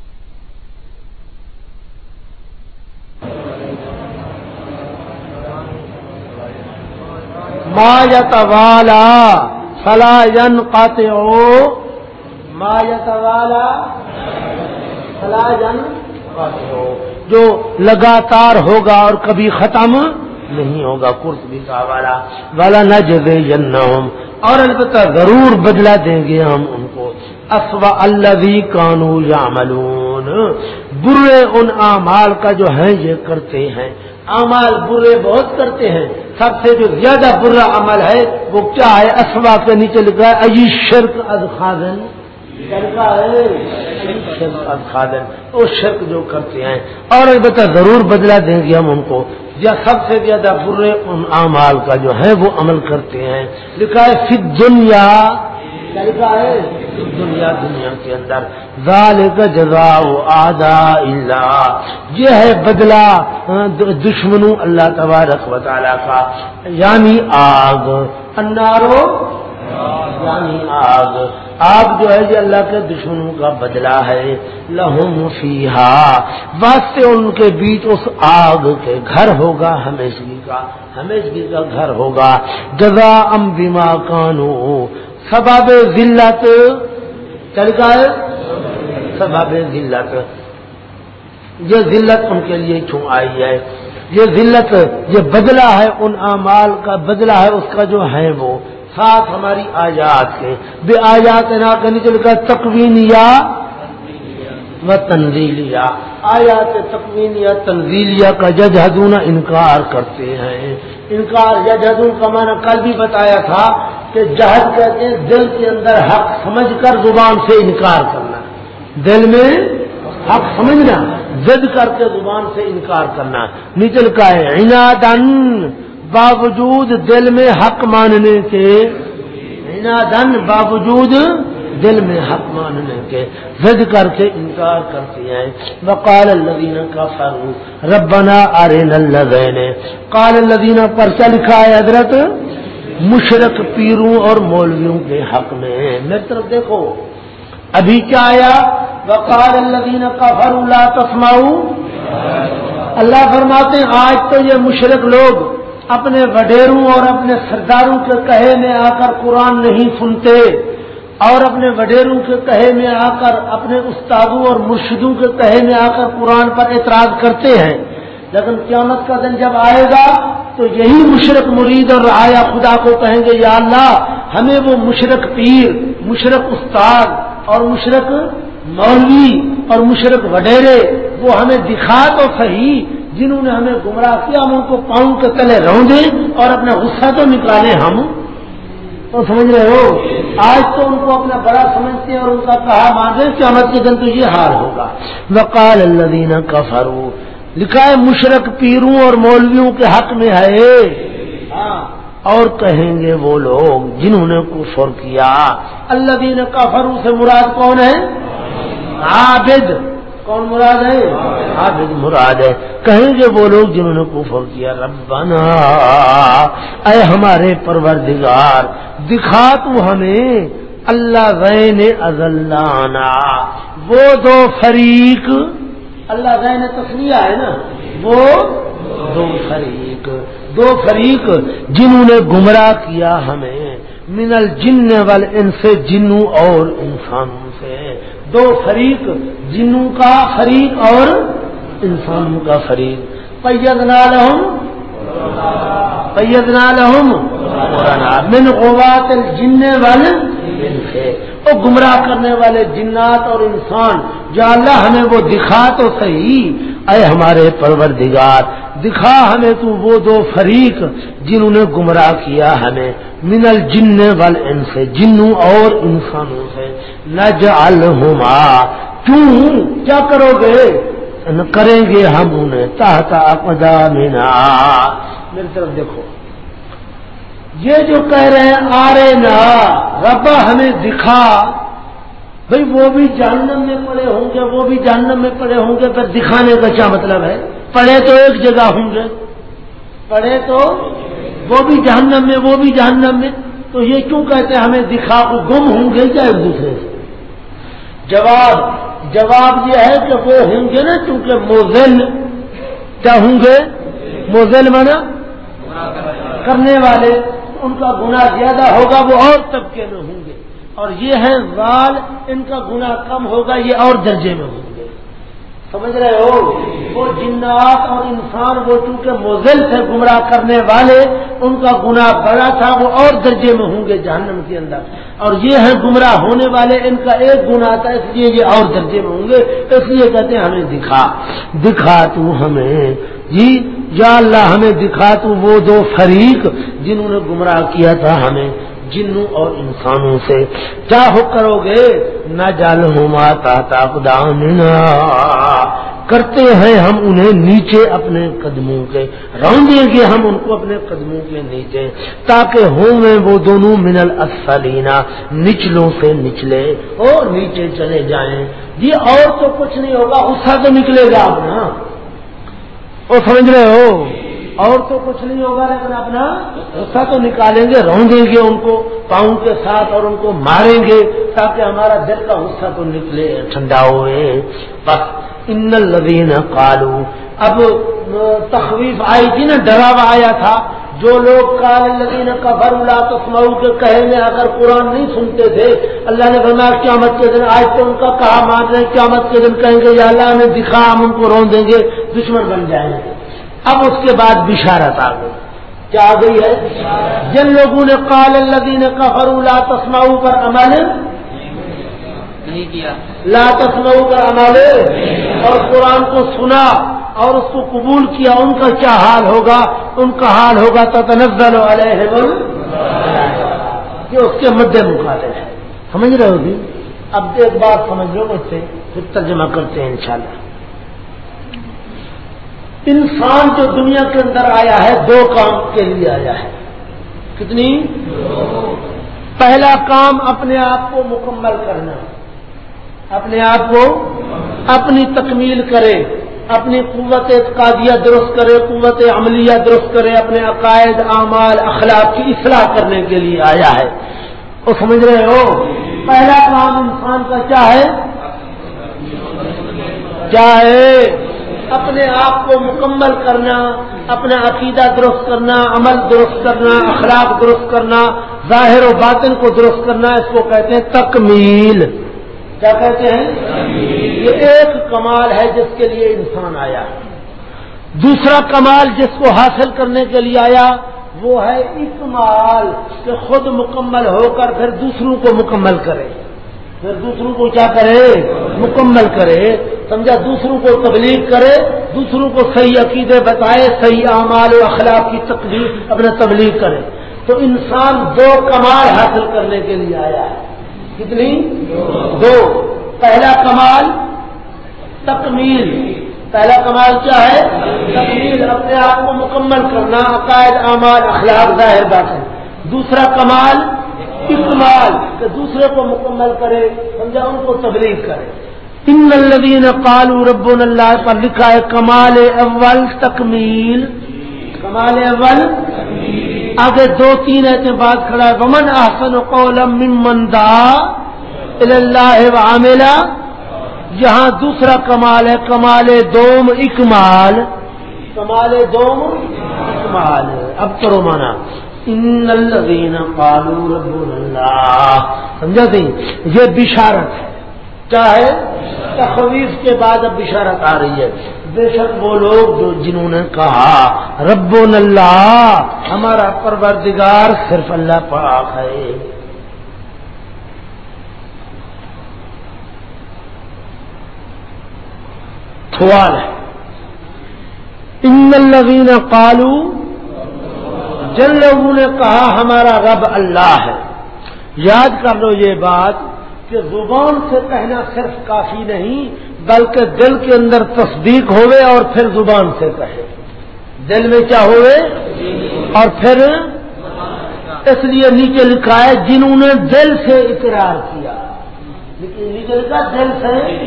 ما یتوالا فلا ین قاتع ما یتوالا فلا ین قاتع جو لگاتار ہوگا اور کبھی ختم نہیں ہوگا کرس کا والا والا نہ جگہ جنم اور البتہ ضرور بدلا دیں گے ہم ان کو. اسوا اللہ کانو یا برے ان اعمال کا جو ہے، یہ کرتے ہیں۔ امال برے بہت کرتے ہیں۔ سب سے جو زیادہ برا عمل ہے، وہ کیا ہے؟ اسوا کے نیچے لکھا ہے اجی شرک ادخادن خادن وہ شرک جو کرتے ہیں۔ اور البتہ ضرور بدلا دیں گے ہم ان کو۔ یا سب سے زیادہ برے ان اعمال کا جو ہے، وہ عمل کرتے ہیں۔ لکھا ہے، فی دنیا لکھا ہے؟ دنیا دنیا کے اندر ذالک جزا آدھا اللہ۔ یہ ہے بدلا ہاں، دشمنوں اللہ تبارک و تعالیٰ کا۔ یعنی آگ۔ انارو یعنی آگ۔ آگ جو ہے یہ اللہ کے دشمنوں کا بدلہ ہے۔ لہم فیہا۔ واسطے ان کے بیچ اس آگ کے گھر ہوگا، ہمیشگی کا ہمیشگی کا گھر ہوگا۔ جزا ام بیما کانو۔ سباب ذلت. طریقہ ہے؟ سباب ذلت. یہ ذلت ان کے لیے کیوں آئی ہے؟ یہ ذلت یہ بدلہ ہے ان اعمال کا، بدلہ ہے اس کا جو ہے وہ. ساتھ ہماری آیات کے. بے آیات نہ کرنے کے لکھا تکوینیا و تنزیلیا آیات تکوینیا تنزیلیا کا ججہدون انکار کرتے ہیں. انکار ججہدون کا معنی کل بھی بتایا تھا کہ جہد کہتے ہیں دل کے اندر حق سمجھ کر زبان سے انکار کرنا۔ دل میں حق سمجھنا زد کر کے زبان سے انکار کرنا۔ نچل کا ہے عنادن باوجود دل میں حق ماننے کے عنادن باوجود دل میں حق ماننے کے زد کر کے انکار کرتے ہیں۔ وقال الذین کفروا، ربنا ارنا الذین۔ قال الذین پر لکھا ہے حضرت، مشرق پیروں اور مولویوں کے حق میں۔ میری طرف دیکھو، ابھی کیا آیا؟ وقال اللہ کا فر اللہ تسماؤ اللہ فرماتے ہیں آج تو یہ مشرق لوگ اپنے وڈیروں اور اپنے سرداروں کے کہے میں آ کر قرآن نہیں سنتے۔ اور اپنے وڈیروں کے کہے میں آ کر، اپنے استادوں اور مرشدوں کے کہے میں آ کر قرآن پر اعتراض کرتے ہیں۔ لیکن قیامت کا دن جب آئے گا، تو یہی مشرق مرید اور آیا خدا کو کہیں گے، یا اللہ، ہمیں وہ مشرق پیر، مشرق استاد اور مشرق مولوی اور مشرق وڈیرے، وہ ہمیں دکھا تو صحیح، جنہوں نے ہمیں گمراہ کیا، ہم ان کو پاؤں کے تلے روندے اور اپنا غصہ تو نکالے ہم تو سمجھ رہے ہو؟ آج تو ان کو اپنا بڑا سمجھتے ہیں اور ان کا کہا مانگے کہ کے دن تو یہ حال ہوگا۔ وقال اللہ کا لکھا ہے مشرق پیروں اور مولویوں کے حق میں ہے۔ ہاں، اور کہیں گے وہ لوگ جنہوں نے کفر کیا۔ اللہ دین کافروں سے مراد کون ہے؟ عابد۔ کون مراد ہے؟ حافظ مراد ہے۔ کہیں گے وہ لوگ جنہوں نے کفر کیا ربنا اے ہمارے پروردگار دکھا تو ہمیں۔ اللہ غین ازلانا۔ وہ دو فریق۔ اللہ غین تصویر ہے نا؟ وہ دو فریق۔ دو فریق جنہوں نے گمراہ کیا ہمیں۔ من الجن وال ان سے جنوں اور انسانوں سے۔ دو فریق، جنوں کا فریق اور انسانوں کا فریق۔ پید نالحم پید نالحم من قوات الجن وال سے۔ وہ گمراہ کرنے والے جنات اور انسان، جو اللہ ہمیں وہ دکھا تو صحیح۔ اے ہمارے پروردگار دکھا ہمیں تو وہ دو فریق جنہوں نے گمراہ کیا ہمیں۔ من الجن وال ان سے جنوں اور انسانوں سے۔ نجعلہما کیوں؟ کیا کرو گے؟ کریں گے ہم انہیں تحت اقدامنا۔ میری طرف دیکھو۔ یہ جو کہہ رہے ہیں، آرے نا ربا ہمیں دکھا۔ بھئی وہ بھی جہنم میں پڑے ہوں گے، وہ بھی جہنم میں پڑے ہوں گے، پھر دکھانے کا کیا مطلب ہے؟ پڑے تو ایک جگہ ہوں گے۔ پڑے تو وہ بھی جہنم میں، وہ بھی جہنم میں۔ تو یہ کیوں کہتے ہیں ہمیں دکھا کو گم ہوں گے کیا ایک دوسرے سے؟ جواب جواب یہ ہے کہ وہ ہوں گے نا کیونکہ موزل۔ کیا ہوں گے؟ موزل مانا؟ کرنے والے۔ ان کا گنا زیادہ ہوگا، وہ اور طبقے میں ہوں گے۔ اور یہ ہے زال، ان کا گنا کم ہوگا، یہ اور درجے میں ہوں گے سمجھ رہے ہو؟ وہ جنات اور انسان وہ چونکہ موزل تھے گمراہ کرنے والے، ان کا گنا بڑا تھا، وہ اور درجے میں ہوں گے جہنم کے اندر۔ اور یہ ہے گمراہ ہونے والے، ان کا ایک گنا تھا، اس لیے یہ اور درجے میں ہوں گے۔ اس لیے کہتے ہیں، ہمیں دکھا۔ دکھا تو ہمیں۔ جی یا اللہ، ہمیں دکھا تو وہ دو فریق جنہوں نے گمراہ کیا تھا ہمیں۔ جنوں اور انسانوں سے۔ کیا ہو کرو گے، نہ جال ہو ماتا کرتے ہیں ہم انہیں نیچے اپنے قدموں کے۔ روندیں گے ہم ان کو اپنے قدموں کے نیچے۔ تاکہ ہوں میں وہ دونوں منل اسلینا نچلوں سے نچلے اور نیچے چلے جائیں۔ یہ اور تو کچھ نہیں ہوگا غصہ تو نکلے گا اپنا۔ وہ سمجھ رہے ہو؟ اور تو کچھ نہیں ہوگا لیکن اپنا غصہ تو نکالیں گے رونگیں گے ان کو، پاؤں کے ساتھ اور ان کو ماریں گے تاکہ ہمارا دل کا غصہ تو نکلے۔ ٹھنڈا ہوئے۔ بس، ان الذین قالو اب تخویف آئی تھی نا، ڈراوا آیا تھا۔ جو لوگ کال الذین کا بھر تسمعو کے کہے میں اگر قرآن نہیں سنتے تھے، اللہ نے فرمایا، قیامت کے دن آج تو ان کا کہا مان رہے قیامت کے دن کہیں گے، یا اللہ ہمیں دکھا، ہم ان کو رون دیں گے، دشمن بن جائیں گے۔ اب اس کے بعد بشارت آ گئی۔ کیا آ گئی ہے؟ جن لوگوں نے کال الدین کا لا تسماؤ پر عمل نہیں کیا لا تسماؤ پر عمل، اور قرآن کو سنا اور اس کو قبول کیا، ان کا کیا حال ہوگا؟ ان کا حال ہوگا تو تنزل علیہ کہ اس کے مد مقابلے ہے سمجھ رہے ہوگی اب ایک بات سمجھ لو مجھ سے، پھر ترجمہ کرتے ہیں انشاءاللہ۔ انسان جو دنیا کے اندر آیا ہے، دو کام کے لیے آیا ہے۔ کتنی؟ پہلا کام اپنے آپ کو مکمل کرنا۔ اپنے آپ کو اپنی تکمیل کرے، اپنی قوت قادیہ درست کرے، قوت عملیہ درست کرے، اپنے عقائد، اعمال، اخلاق کی اصلاح کرنے کے لیے آیا ہے۔ وہ سمجھ رہے ہو؟ پہلا کام انسان کا کیا ہے؟ کیا ہے؟ اپنے آپ کو مکمل کرنا اپنا عقیدہ درست کرنا عمل درست کرنا اخلاق درست کرنا ظاہر و باطن کو درست کرنا اس کو کہتے ہیں تکمیل۔ کیا کہتے ہیں؟ یہ ایک کمال ہے جس کے لیے انسان آیا۔ دوسرا کمال جس کو حاصل کرنے کے لیے آیا وہ ہے اکمال کہ خود مکمل ہو کر پھر دوسروں کو مکمل کرے۔ پھر دوسروں کو کیا کرے؟ مکمل کرے۔ سمجھا؟ دوسروں کو تبلیغ کرے، دوسروں کو صحیح عقیدے بتائے، صحیح اعمال و اخلاق کی تکلیف اپنا تبلیغ کرے۔ تو انسان دو کمال حاصل کرنے کے لیے آیا ہے۔ کتنی؟ دو۔ پہلا کمال، تکمیل۔ پہلا کمال کیا ہے؟ تکمیل، اپنے آپ کو مکمل کرنا، عقائد، اعمال، اخلاق ظاہر بات ہے دوسرا کمال استعمال کہ دوسرے کو مکمل کرے، سمجھا، ان کو تبلیغ کرے۔ ان الذین قالوا ربنا اللہ پر لکھا ہے، کمال اول تکمیل۔ کمال اول آگے دو تین ایسے بات کھڑا ہے، ومن احسن قولا ممن دعا اللہ وعملا یہاں دوسرا کمال ہے، کمال دوم اکمال۔ کمال دوم اکمال۔ اب کرو مانا ان الذین قالوا ربنا اللہ سمجھا سی یہ بشارت ہے؟ چاہے تخویف کے بعد اب بشارت آ رہی ہے۔ بے شک وہ لوگ جو جنہوں نے کہا رب اللہ، ہمارا پروردگار صرف اللہ پاک ہے۔ سوال ہے۔ ان الذین قالو جن لوگوں نے کہا ہمارا رب اللہ ہے۔ یاد کر لو یہ بات کہ زبان سے کہنا صرف کافی نہیں، بلکہ دل کے اندر تصدیق ہوئے اور پھر زبان سے کہے۔ دل میں کیا ہوئے؟ اور پھر اس لیے نیچے لکھا ہے، جنہوں نے دل سے اقرار کیا۔ لیکن نیچے لکھا دل سے؟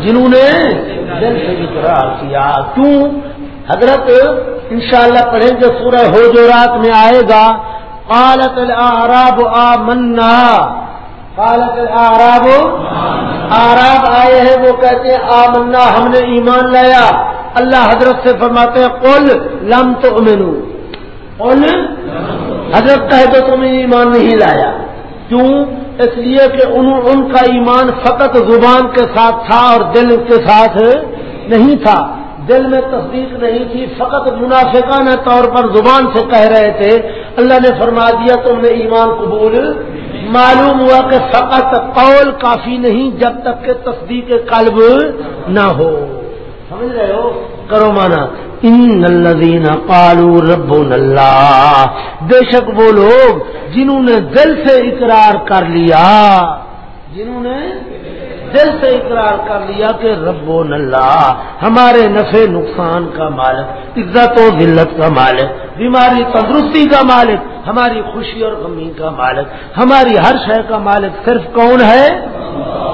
جنہوں نے دل سے اقرار کیا۔ کیوں؟ حضرت انشاءاللہ پڑھیں گے سورہ ہو جو رات میں آئے گا، قالت الاعراب آمنا۔ قالت الاعراب آراب آئے ہیں، وہ کہتے ہیں آمنا، ہم نے ایمان لایا۔ اللہ حضرت سے فرماتے ہیں، قل لم تو قل حضرت کہے تو تم ایمان نہیں لایا۔ کیوں؟ اس لیے کہ ان کا ایمان فقط زبان کے ساتھ تھا اور دل کے ساتھ نہیں تھا۔ دل میں تصدیق نہیں تھی، فقط منافقانہ طور پر زبان سے کہہ رہے تھے، اللہ نے فرما دیا، تم نے ایمان قبول معلوم ہوا کہ فقط قول کافی نہیں جب تک کہ تصدیق قلب نہ ہو۔ سمجھ رہے ہو؟ کرو مانا۔ ان الذین قالوا رب اللہ۔ بے شک وہ لوگ جنہوں نے دل سے اقرار کر لیا، جنہوں نے دل سے اقرار کر لیا کہ رب اللہ ہمارے نفع نقصان کا مالک، عزت و ذلت کا مالک، بیماری تندرستی کا مالک، ہماری خوشی اور غمی کا مالک، ہماری ہر شے کا مالک صرف کون ہے؟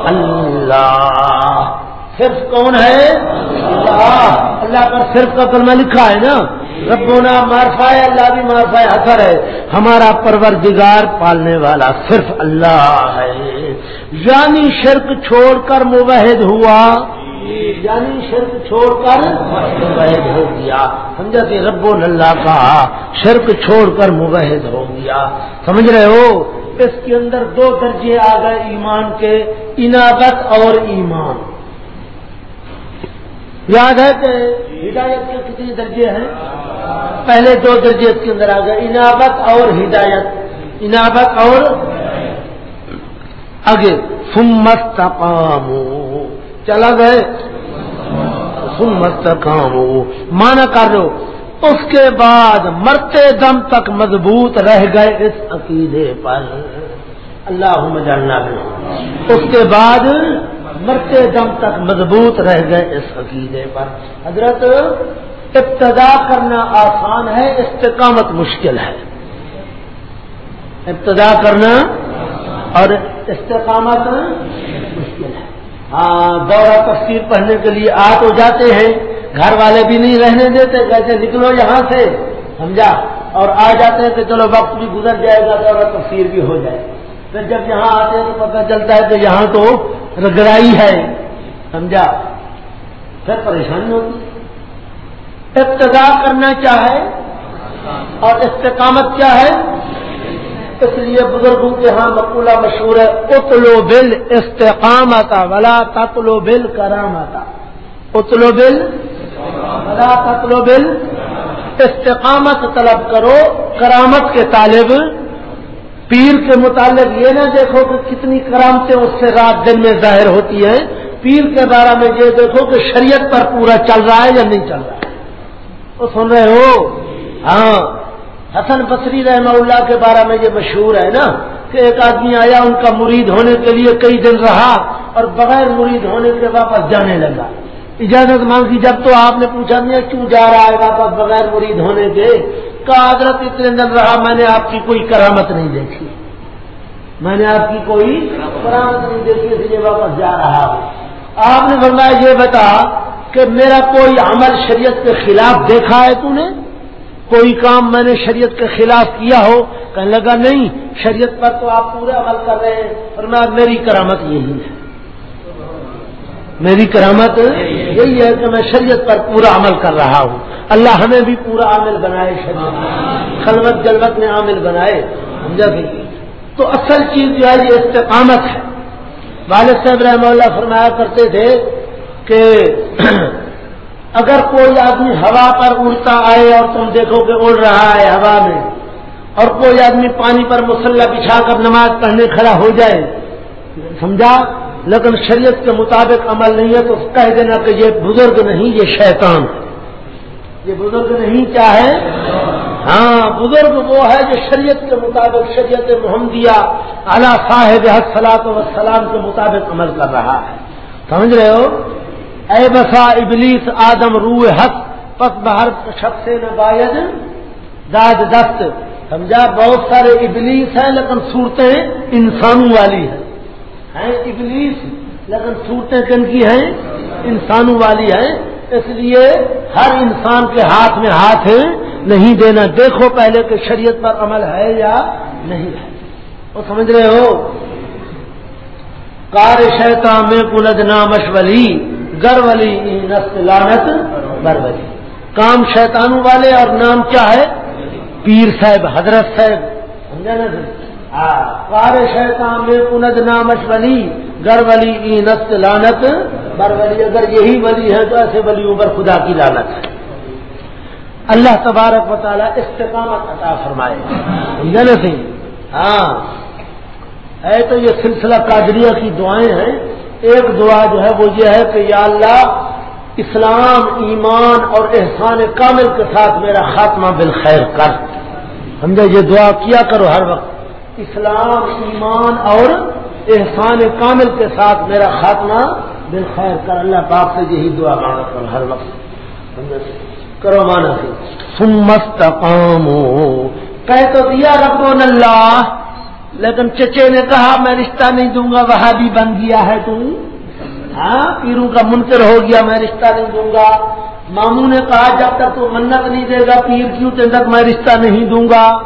اللہ۔ صرف کون ہے؟ اللہ۔ اللہ پر صرف کا کلمہ لکھا ہے نا۔ ربنا مارفا ہے اللہ بھی مارفا اثر ہے۔ ہمارا پروردگار پالنے والا صرف اللہ ہے۔ یعنی شرک چھوڑ کر موحد ہوا۔ یعنی شرک چھوڑ کر موحد ہو گیا۔ سمجھا کہ رب اللہ کا شرک چھوڑ کر موحد ہو گیا۔ سمجھ رہے ہو؟ اس کے اندر دو درجے آ گئے ایمان کے انابت اور ایمان۔ یاد ہے کہ ہدایت کے کتنے درجے ہیں؟ پہلے دو درجے اس کے اندر آ گئے انابت اور ہدایت۔ انابت اور آگے سمت کام چلا گئے؟ سمت کام مانا کر لو اس کے بعد مرتے دم تک مضبوط رہ گئے اس عقیدے پر۔ اللہ جاننا اس کے بعد مرتے دم تک مضبوط رہ گئے اس عقیدے پر۔ حضرت، ابتدا کرنا آسان ہے، استقامت مشکل ہے۔ ابتدا کرنا اور استقامت مشکل ہے۔ ہاں دورہ تفسیر پڑھنے کے لیے آ تو جاتے ہیں، گھر والے بھی نہیں رہنے دیتے، کہتے نکلو یہاں سے، سمجھا؟ اور آ جاتے ہیں کہ چلو وقت بھی گزر جائے گا، دورہ تفسیر بھی ہو جائے۔ پھر جب یہاں آتے ہیں تو پتہ چلتا ہے کہ یہاں تو رگڑائی ہے، سمجھا؟ پھر پریشانی ہوتی ابتدا کرنا کیا ہے؟ اور استقامت کیا ہے؟ اس لیے بزرگوں کے ہاں مقولہ مشہور ہے اتلو بل استقامت ولا تتلو بل کرامتا اتلو بل ولا تتلو بل استقامت طلب کرو، کرامت کے طالب۔ پیر کے متعلق یہ نہ دیکھو کہ کتنی کرامتیں اس سے رات دن میں ظاہر ہوتی ہیں۔ پیر کے بارے میں یہ دیکھو کہ شریعت پر پورا چل رہا ہے یا نہیں چل رہا ہے۔ وہ سن رہے ہو؟ ہاں۔ حسن بصری رحمہ اللہ کے بارے میں یہ مشہور ہے نا کہ ایک آدمی آیا، ان کا مرید ہونے کے لیے کئی دن رہا اور بغیر مرید ہونے کے واپس جانے لگا۔ اجازت مانگی، جب تو آپ نے پوچھا نہیں کیوں جا رہا ہے واپس بغیر مرید ہونے کے؟ حضرت، اتنے دن رہا، میں نے آپ کی کوئی کرامت نہیں دیکھی۔ میں نے آپ کی کوئی کرامت نہیں دیکھی، اس لیے واپس جا رہا ہوں۔ آپ نے فرمایا، یہ بتا کہ میرا کوئی عمل شریعت کے خلاف دیکھا ہے تو نے؟ کوئی کام میں نے شریعت کے خلاف کیا ہو؟ کہنے لگا، نہیں، شریعت پر تو آپ پورے عمل کر رہے ہیں۔ اور میں میری کرامت یہی ہے۔ میری کرامت یہی ہے کہ میں شریعت پر پورا عمل کر رہا ہوں۔ اللہ ہمیں بھی پورا عامل بنائے شریعت خلوت جلوت میں عامل بنائے، سمجھا بھی۔ تو اصل چیز جو ہے، یہ استقامت ہے۔ والد صاحب رحمہ اللہ فرمایا کرتے تھے کہ اگر کوئی آدمی ہوا پر اڑتا آئے اور تم دیکھو کہ اڑ رہا ہے ہوا میں، اور کوئی آدمی پانی پر مسلح بچھا کر نماز پڑھنے کھڑا ہو جائے، سمجھا؟ لیکن شریعت کے مطابق عمل نہیں ہے تو کہہ دینا کہ یہ بزرگ نہیں، یہ شیطان۔ یہ بزرگ نہیں کیا ہے؟ ہاں بزرگ وہ ہے جو شریعت کے مطابق شریعت محمدیہ اعلیٰ صاحب صلاحت وسلام کے مطابق عمل کر رہا ہے۔ سمجھ رہے ہو؟ اے بسا ابلیس آدم روح حق، پس بہر شخص باید داد دست۔ سمجھا بہت سارے ابلیس ہیں، لیکن صورتیں انسانوں والی ہیں۔ ابلیس، لیکن صورتیں کن کی ہیں؟ انسانوں والی ہیں۔ اس لیے ہر انسان کے ہاتھ میں ہاتھ نہیں دینا۔ دیکھو پہلے کہ شریعت پر عمل ہے یا نہیں ہے۔ وہ سمجھ رہے ہو؟ کار شیتا میں کلد نامش ولی گر ولی لانت ولی کام شیطانوں والے اور نام کیا ہے؟ پیر صاحب، حضرت صاحب۔ سمجھا نا جی؟ ہاں کار شیطان میں کند نامش ولی۔ گر ولی ای نست لانت بر ولی اگر یہی ولی ہے تو ایسے ولیوں پر خدا کی لانت ہے۔ اللہ تبارک و تعالیٰ استقامت عطا فرمائے۔ سمجھا نا سی ہاں۔ ہے تو یہ سلسلہ قادریہ کی دعائیں ہیں۔ ایک دعا جو ہے وہ یہ ہے کہ یا اللہ، اسلام، ایمان اور احسان کامل کے ساتھ میرا خاتمہ بالخیر کر۔ سمجھے یہ دعا کیا کرو ہر وقت۔ اسلام، ایمان اور احسان کامل کے ساتھ میرا خاتمہ بالخیر کر۔ اللہ پاک سے یہی دعا مانگا کرو ہر وقت۔ کرو مانا۔ سی سمست کام کہ تو دیا رب اللہ لیکن چچے نے کہا، میں رشتہ نہیں دوں گا وہ بھی بن گیا ہے تو. ہاں پیروں کا منکر ہو گیا، میں رشتہ نہیں دوں گا۔ ماموں نے کہا، جب تک تو منت نہیں دے گا، پیر کیوں تک تک میں رشتہ نہیں دوں گا؟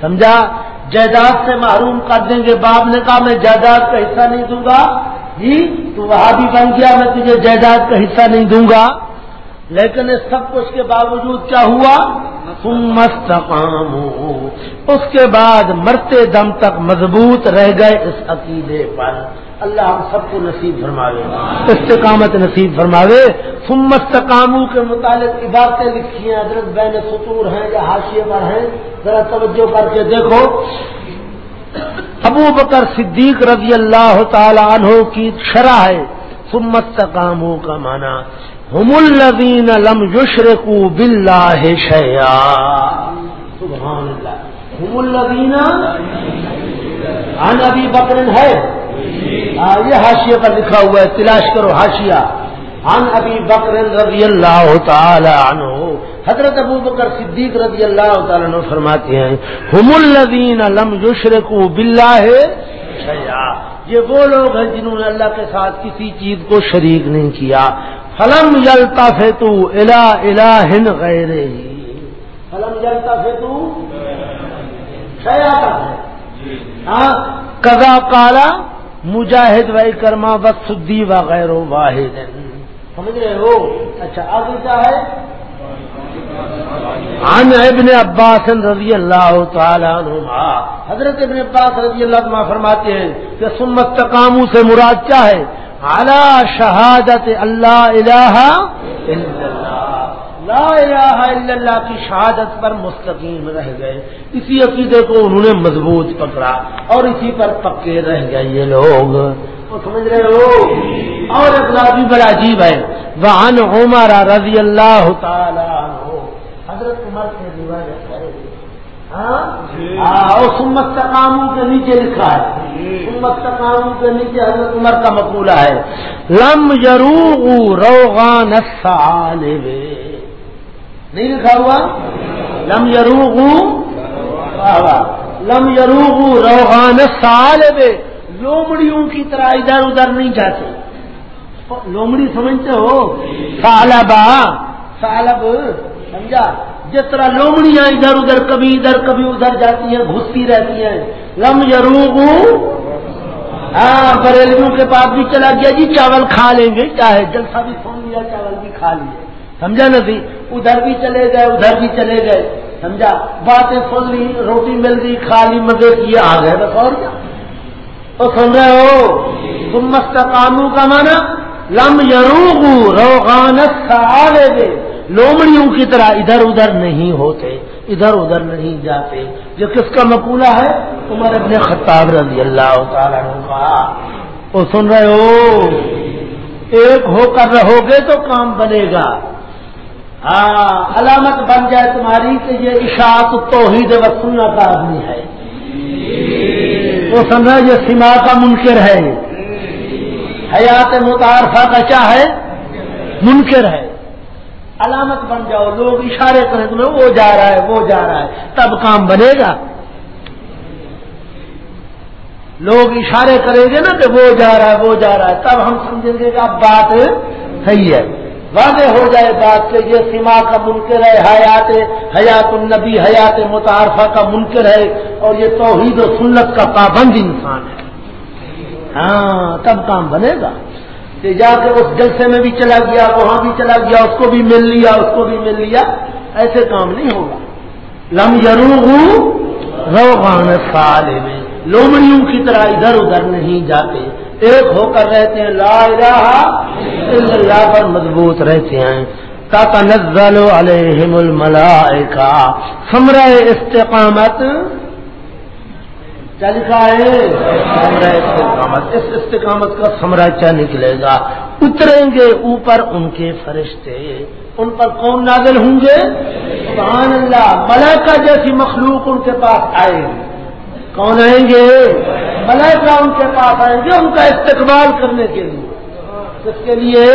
سمجھا؟ جائیداد سے محروم کر دیں گے۔ باپ نے کہا، میں جائیداد کا حصہ نہیں دوں گا۔ جی تو وہاں بھی بن گیا، میں تجھے جائیداد کا حصہ نہیں دوں گا۔ لیکن اس سب کچھ کے باوجود کیا ہوا؟ مستقام اس کے بعد مرتے دم تک مضبوط رہ گئے اس عقیدے پر۔ اللہ ہم سب کو نصیب فرماوے۔ استقامت نصیب فرماوے۔ تم مستقاموں کے متعلق عبادتیں لکھی ہیں۔ حضرت بین سطور ہیں یا حاشیے پر ہیں۔ ذرا توجہ کر کے دیکھو۔ ابو بکر صدیق رضی اللہ تعالی عنہ کی شرح ہے۔ مستقاموں کا معنی۔ ہم الذین لم یشرکو باللہ شیعا سبحان اللہ۔ ہم الذین عن ابی بکر ہے۔ یہ حاشیے پر لکھا ہوا ہے، تلاش کرو حاشیہ۔ عن ابی بکر رضی اللہ تعالی عنہ۔ حضرت ابو بکر صدیق رضی اللہ تعالی عنہ فرماتے ہیں ہم الذین لم یشرکو باللہ شیعا یہ وہ لوگ ہیں جنہوں نے اللہ کے ساتھ کسی چیز کو شریک نہیں کیا۔ فلم جلتا فیتو الا الا ہند غیر فلم جلتا فیتو ہاں؟ کزا کالا مجاہد وائی کرما بخی وغیرہ واحد. سمجھ رہے ہو؟ اچھا آگے کیا ہے؟ عن ابن عباس رضی اللہ تعالی عنہ حضرت ابن عباس رضی اللہ عنہ فرماتے ہیں کہ سمت تقامو سے مراد کیا ہے؟ اعلی شہادت اللہ الہ اللہ لا الہ الا اللہ کی شہادت پر مستقیم رہ گئے. اسی عقیدے کو انہوں نے مضبوط پکڑا اور اسی پر پکے رہ گئے یہ لوگ. سمجھ رہے ہو؟ اور اقلابی بڑا عجیب ہے. وہاں عمر رضی اللہ تعالی حضرت عمر سے روایت ہاں؟ ہاں، اور سمت تقاموں کے نیچے لکھا ہے۔ سمت تقاموں کے نیچے حضرت عمر کا مقولہ ہے۔ لم یرو روغان نہیں لکھا ہوا؟ لم یرو ہاں، لم یرو روغان سال لومڑیوں کی طرح ادھر ادھر نہیں جاتے۔ لومڑی سمجھتے ہو؟ سالبا سالب سمجھا؟ جس طرح لومڑیاں ادھر ادھر، کبھی ادھر کبھی ادھر جاتی ہیں، گھستی رہتی ہیں۔ لم یروگ ہاں بریلویوں کے پاس بھی چلا گیا جی چاول کھا لیں گے۔ چاہے جلسہ بھی سن لیا، چاول بھی کھا لیا۔ سمجھا نا سی ادھر بھی چلے گئے، ادھر بھی چلے گئے۔ سمجھا؟ باتیں سن لی، روٹی مل گئی، کھا لی، مزے کیے، آ گئے بس۔ اور کیا؟ تو سن رہے ہو؟ تم مستقامو کا مانا لم یروگو روغان دے لومڑیوں کی طرح ادھر ادھر نہیں ہوتے، ادھر ادھر نہیں جاتے۔ جو کس کا مقولہ ہے؟ عمر ابن خطاب رضی اللہ تعالیٰ کا۔ وہ سن رہے ہو؟ ایک ہو کر رہو گے تو کام بنے گا۔ ہاں علامت بن جائے تمہاری کہ یہ اشاعت توحید و سنت کا آدمی ہے۔ وہ سن رہا یہ سما کا منکر ہے۔ حیات متعارفہ کا کیا ہے؟ منکر ہے۔ علامت بن جاؤ، لوگ اشارے کریں تمہیں، وہ جا رہا ہے، وہ جا رہا ہے۔ تب کام بنے گا۔ لوگ اشارے کریں گے نا کہ وہ جا رہا ہے، وہ جا رہا ہے، تب ہم سمجھیں گے کہ اب بات صحیح ہے۔ واضح ہو جائے بات کہ یہ سما کا منکر ہے، حیات حیات النبی، حیات متعارفہ کا منکر ہے، اور یہ توحید و سنت کا پابند انسان ہے۔ ہاں تب کام بنے گا۔ کہ جا کے اس جلسے میں بھی چلا گیا، وہاں بھی چلا گیا، اس کو بھی مل لیا، اس کو بھی مل لیا، ایسے کام نہیں ہوگا۔ لم یرو روغان سال میں لومڑیوں کی طرح ادھر ادھر نہیں جاتے۔ ایک ہو کر رہتے ہیں، لا الہ الا اللہ پر مضبوط رہتے ہیں۔ تا نزل علیہم الملائکہ۔ سمرہ استقامت کیا لکھا ہے؟ استقامت۔ اس استقامت کا سمرا کیا نکلے گا۔ اتریں گے اوپر ان کے فرشتے۔ ان پر کون نازل ہوں گے؟ سبحان اللہ۔ ملائکہ جیسی مخلوق ان کے پاس آئے۔ گی کون آئیں گے؟ ملائکہ ان کے پاس آئیں گے ان کا استقبال کرنے کے لیے۔ اس کے لیے؟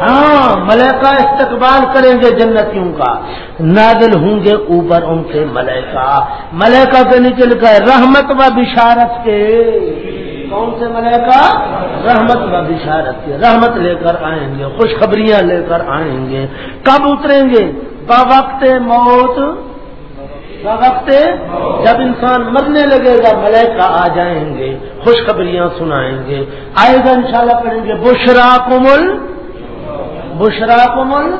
ہاں ملیکا استقبال کریں گے جنتیوں کا۔ نازل ہوں گے اوپر ان کے ملیکا ملیکا کے نیچے لکھا ہے، رحمت و بشارت کے۔ کون سے ملیکا رحمت و بشارت کے۔ رحمت لے کر آئیں گے، خوشخبریاں لے کر آئیں گے۔ کب اتریں گے؟ وقت موت۔ وقت جب انسان مرنے لگے گا ملیکا آ جائیں گے، خوشخبریاں سنائیں گے۔ آئے گا انشاءاللہ پڑھیں گے، بشرا کمل بشرا کمل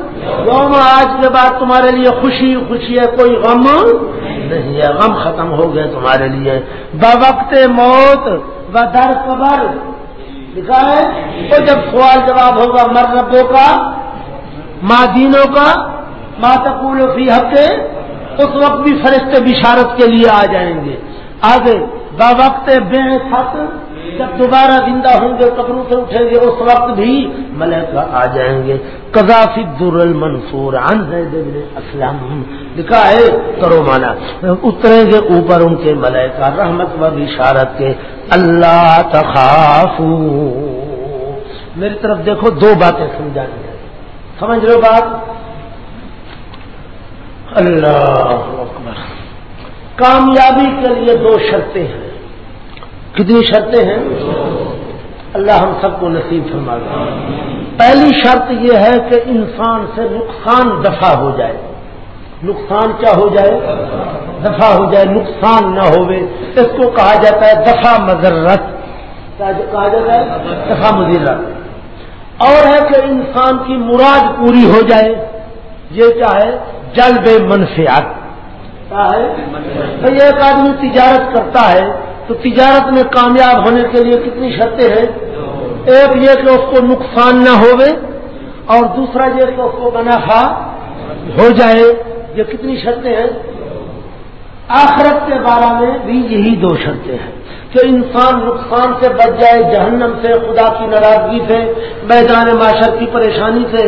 یوم آج کے بعد تمہارے لیے خوشی خوشی ہے، کوئی غم؟ نہیں ہے، غم ختم ہو گئے تمہارے لیے۔ بوقت موت و در قبر۔ لکھا ہے، تو جب سوال جواب ہوگا مر ربوں کا، ماں دینوں کا، ماں تقول فی ہفتے اس وقت بھی فرشتے بشارت کے لیے آ جائیں گے۔ آگے، بوقت بے خط جب دوبارہ زندہ ہوں گے، قبروں سے اٹھیں گے، اس وقت بھی ملیکا آ جائیں گے. قذافی در المنصور اسلم. لکھا ہے کرو مانا اتریں گے اوپر ان کے ملیکا رحمت و بشارت کے. اللہ تخاف میری طرف دیکھو دو باتیں سمجھانی ہیں. سمجھ رہے بات؟ اللہ اکبر. کامیابی کے لیے دو شرطیں ہیں. کتنی شرطیں ہیں؟ اللہ ہم سب کو نصیب فرما دیں پہلی شرط یہ ہے کہ انسان سے نقصان دفع ہو جائے۔ نقصان کیا ہو جائے؟ دفع ہو جائے، نقصان نہ ہوئے اس کو کہا جاتا ہے دفع مذرت۔ کہا جاتا ہے؟ دفع مذرت۔ اور ہے کہ انسان کی مراد پوری ہو جائے۔ یہ کیا ہے؟ جلب منفیات کیا ہے؟ ایک آدمی تجارت کرتا ہے۔ تو تجارت میں کامیاب ہونے کے لیے کتنی شرطیں ہیں؟ ایک یہ کہ اس کو نقصان نہ ہوئے اور دوسرا یہ کہ اس کو منافع ہو جائے، یہ کتنی شرطیں ہیں؟ آخرت کے بارے میں بھی یہی دو شرطیں ہیں کہ انسان نقصان سے بچ جائے، جہنم سے، خدا کی ناراضگی سے، میدان معاشر کی پریشانی سے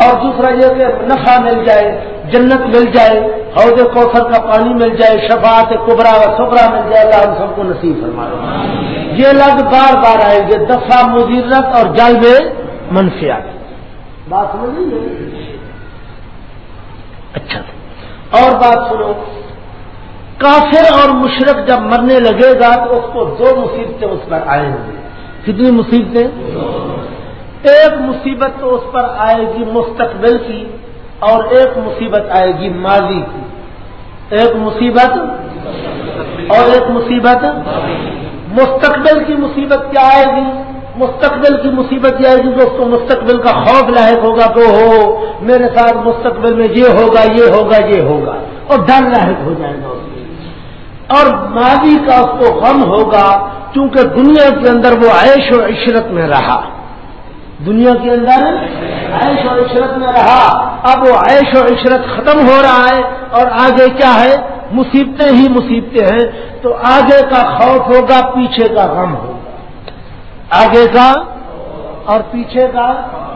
اور دوسرا یہ کہ نفع مل جائے، جنت مل جائے، حوض کوثر کا پانی مل جائے، شفاعت کبرا و سبرا مل جائے، اللہ ہم سب کو نصیب فرمائے یہ لفظ بار بار آئے گے دفاع مدیرت اور جلب منفیات۔ بات سمجھ اچھا۔ اور بات سنو، کافر اور مشرق جب مرنے لگے گا تو اس کو دو مصیبتیں اس پر آئیں گے کتنی مصیبتیں؟ ایک مصیبت تو اس پر آئے گی مستقبل کی اور ایک مصیبت آئے گی ماضی کی۔ ایک مصیبت اور ایک مصیبت مستقبل کی مصیبت کیا آئے گی؟ مستقبل کی مصیبت یہ آئے گی کہ اس کو مستقبل کا خوف لاحق ہوگا کہ ہو میرے ساتھ مستقبل میں یہ ہوگا یہ ہوگا یہ ہوگا۔ اور ڈر لاحق ہو جائے گا اس اور ماضی کا اس کو غم ہوگا کیونکہ دنیا کے اندر وہ عیش و عشرت میں رہا۔ دنیا کے اندر عیش و عشرت میں رہا۔ اب وہ عیش و عشرت ختم ہو رہا ہے اور آگے کیا ہے؟ مصیبتیں ہی مصیبتیں ہیں۔ تو آگے کا خوف ہوگا، پیچھے کا غم ہوگا۔ آگے کا اور پیچھے کا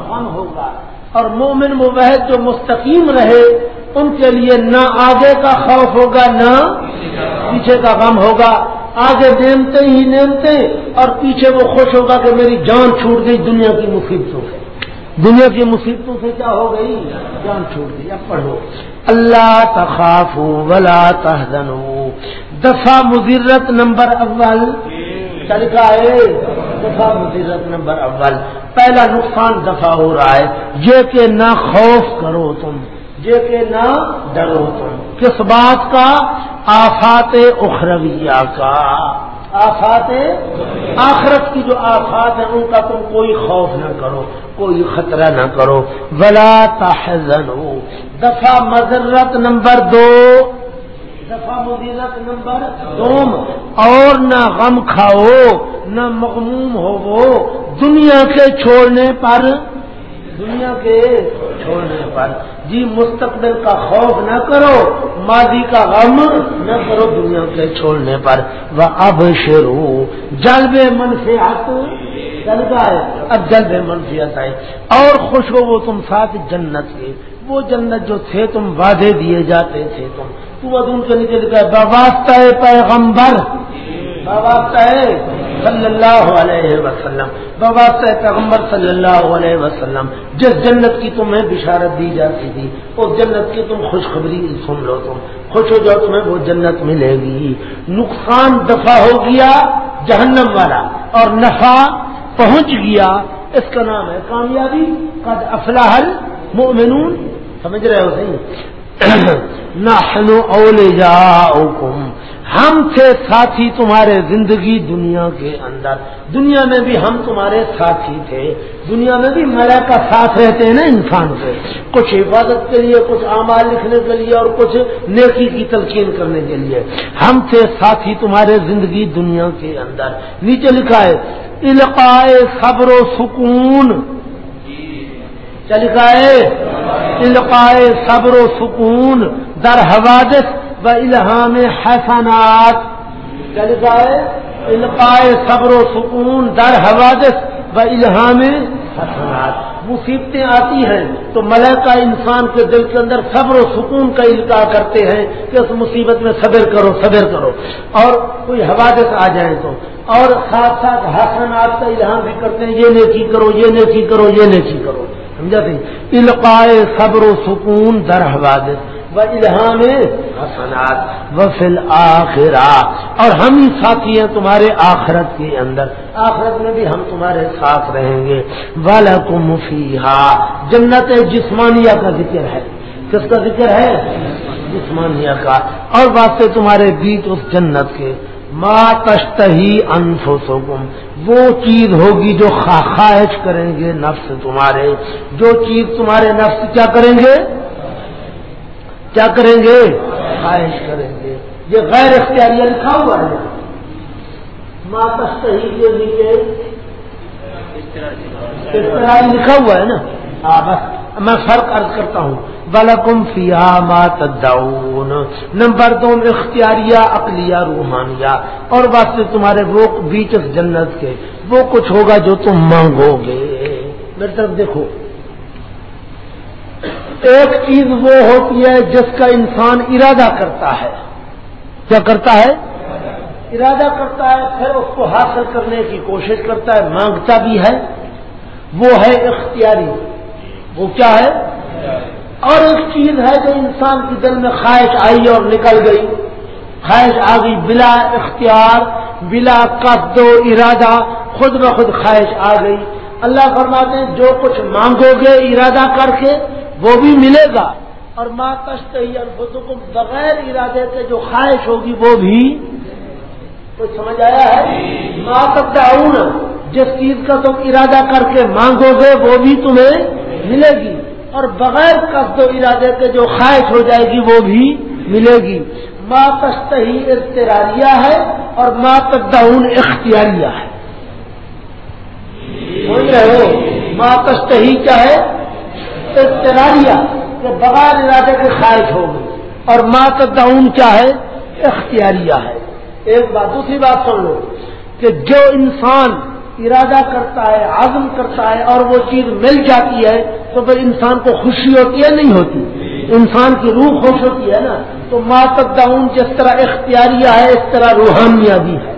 غم ہوگا۔ اور مومن مبحد جو مستقیم رہے، ان کے لیے نہ آگے کا خوف ہوگا، نہ پیچھے کا غم ہوگا۔ آگے نیمتے ہی نیمتے اور پیچھے وہ خوش ہوگا کہ میری جان چھوٹ گئی، دنیا کی مصیبتوں سے۔ دنیا کی مصیبتوں سے کیا ہو گئی؟ جان چھوٹ گئی، اب پڑھو۔ اللہ تخاف ولا تحزن دفاع مضرت نمبر اول۔ چل کا ہے دفاع مضرت نمبر اول۔ پہلا نقصان دفاع ہو رہا ہے۔ یہ کہ نہ خوف کرو تم، یہ کہ نہ ڈرو تم۔ کس بات کا؟ آفات اخرویہ کا۔ آفات آخرت کی جو آفات ہیں، ان کا تم کوئی خوف نہ کرو، کوئی خطرہ نہ کرو۔ ولا تحزنو دفعہ مذرت نمبر دو۔ دفعہ مذرت نمبر دوم، اور نہ غم کھاؤ، نہ مغموم ہو وہ دنیا کے چھوڑنے پر۔ دنیا کے چھوڑنے پر۔ جی مستقبل کا خوف نہ کرو، ماضی کا غم نہ کرو، دنیا کے چھوڑنے پر۔ وہ اب شروع جلب منفیات چل ہے، اب جلب منفیات آئے اور خوش ہو وہ تم ساتھ جنت کے۔ وہ جنت جو تھے تم وعدے دیے جاتے تھے تم۔ تو ان کے نیچے لکھا ہے باباستہ پیغمبر۔ باباستہ صلی اللہ علیہ وسلم۔ بابا پیغمبر صلی اللہ علیہ وسلم۔ جس جنت کی تمہیں بشارت دی جاتی تھی، اس جنت کی تم خوشخبری سن لو تم۔ خوش ہو جاؤ، تمہیں وہ جنت ملے گی۔ نقصان دفع ہو گیا جہنم والا اور نفع پہنچ گیا۔ اس کا نام ہے کامیابی۔ قد افلاح المؤمنون۔ سمجھ رہے ہو صحیح نحن اولیاؤکم۔ ہم تھے ساتھی تمہارے زندگی دنیا کے اندر۔ دنیا میں بھی ہم تمہارے ساتھی تھے۔ دنیا میں بھی مرا کا ساتھ رہتے ہیں نا انسان سے کچھ حفاظت کے لیے، کچھ اعمال لکھنے کے لیے اور کچھ نیکی کی تلقین کرنے کے لیے۔ ہم تھے ساتھی تمہارے زندگی دنیا کے اندر۔ نیچے لکھا ہے، القائے صبر و سکون کیا لکھا القائے صبر و سکون در حوادث و الہام حسنات۔ ہے القائے صبر و سکون در حوادث و الہام حسنات۔ مصیبتیں آتی ہیں تو ملکہ انسان کے دل کے اندر صبر و سکون کا القاع کرتے ہیں کہ اس مصیبت میں صبر کرو صبر کرو۔ اور کوئی حوادث آ جائے تو۔ اور ساتھ ساتھ حسنات کا الہام بھی کرتے ہیں، یہ نیکی کرو، یہ نیکی کرو، یہ نیکی کرو۔ سمجھا سی القائے صبر و سکون در حوادث الہام حسنات وفل آخرا اور ہم ہی ساتھی ہیں تمہارے آخرت کے اندر۔ آخرت میں بھی ہم تمہارے ساتھ رہیں گے۔ والم فیحا جنت جسمانیہ کا ذکر ہے۔ کس کا ذکر ہے؟ جسمانیہ کا۔ اور واسطے تمہارے بیچ اس جنت کے۔ ماں تشتہی انفسکم وہ چیز ہوگی جو خواہش کریں گے نفس تمہارے۔ جو چیز تمہارے نفس کیا کریں گے؟ کیا کریں گے؟ خواہش کریں گے۔ یہ غیر اختیاریہ لکھا ہوا ہے۔ ماتا صحیح کے نیچے لکھا ہوا ہے نا۔ ہاں بس میں فرق عرض کرتا ہوں۔ بالکم فیا مات نمبر دو، اختیاریہ اقلیہ روحانیہ۔ اور واسطے تمہارے وہ بیچ جنت کے۔ وہ کچھ ہوگا جو تم مانگو گے۔ میری طرف دیکھو۔ ایک چیز وہ ہوتی ہے جس کا انسان ارادہ کرتا ہے۔ کیا کرتا ہے؟ ارادہ کرتا ہے، پھر اس کو حاصل کرنے کی کوشش کرتا ہے، مانگتا بھی ہے۔ وہ ہے اختیاری۔ وہ کیا ہے؟ اور ایک چیز ہے جو انسان کے دل میں خواہش آئی اور نکل گئی۔ خواہش آ گئی بلا اختیار، بلا قصد و ارادہ، خود بخود خواہش آ گئی۔ اللہ فرماتے ہیں، جو کچھ مانگو گے ارادہ کر کے، وہ بھی ملے گا۔ اور ماں کشت ہی الفظکم بغیر ارادے کے جو خواہش ہوگی، وہ بھی کچھ سمجھ آیا ہے؟ ماں تک جس چیز کا تم ارادہ کر کے مانگو گے، وہ بھی تمہیں ملے گی۔ اور بغیر قصد و ارادے کے جو خواہش ہو جائے گی وہ بھی ملے گی۔ ماں تشتہی اختراریہ ہے اور ماں تدعون اختیاریہ ہے۔ سمجھ رہے ہو؟ ماں تشتہی کیا ہے؟ اختراریہ کہ بغیر ارادے کے خواہش ہوگی اور ماں تدعون کیا ہے؟ اختیاریہ ہے۔ ایک بات، دوسری بات سن لو، کہ جو انسان ارادہ کرتا ہے، عزم کرتا ہے اور وہ چیز مل جاتی ہے تو پھر انسان کو خوشی ہوتی ہے، نہیں ہوتی؟ انسان کی روح خوش ہوتی ہے نا؟ تو ماتداؤن جس طرح اختیاریہ ہے، اس طرح روحانیہ بھی ہے۔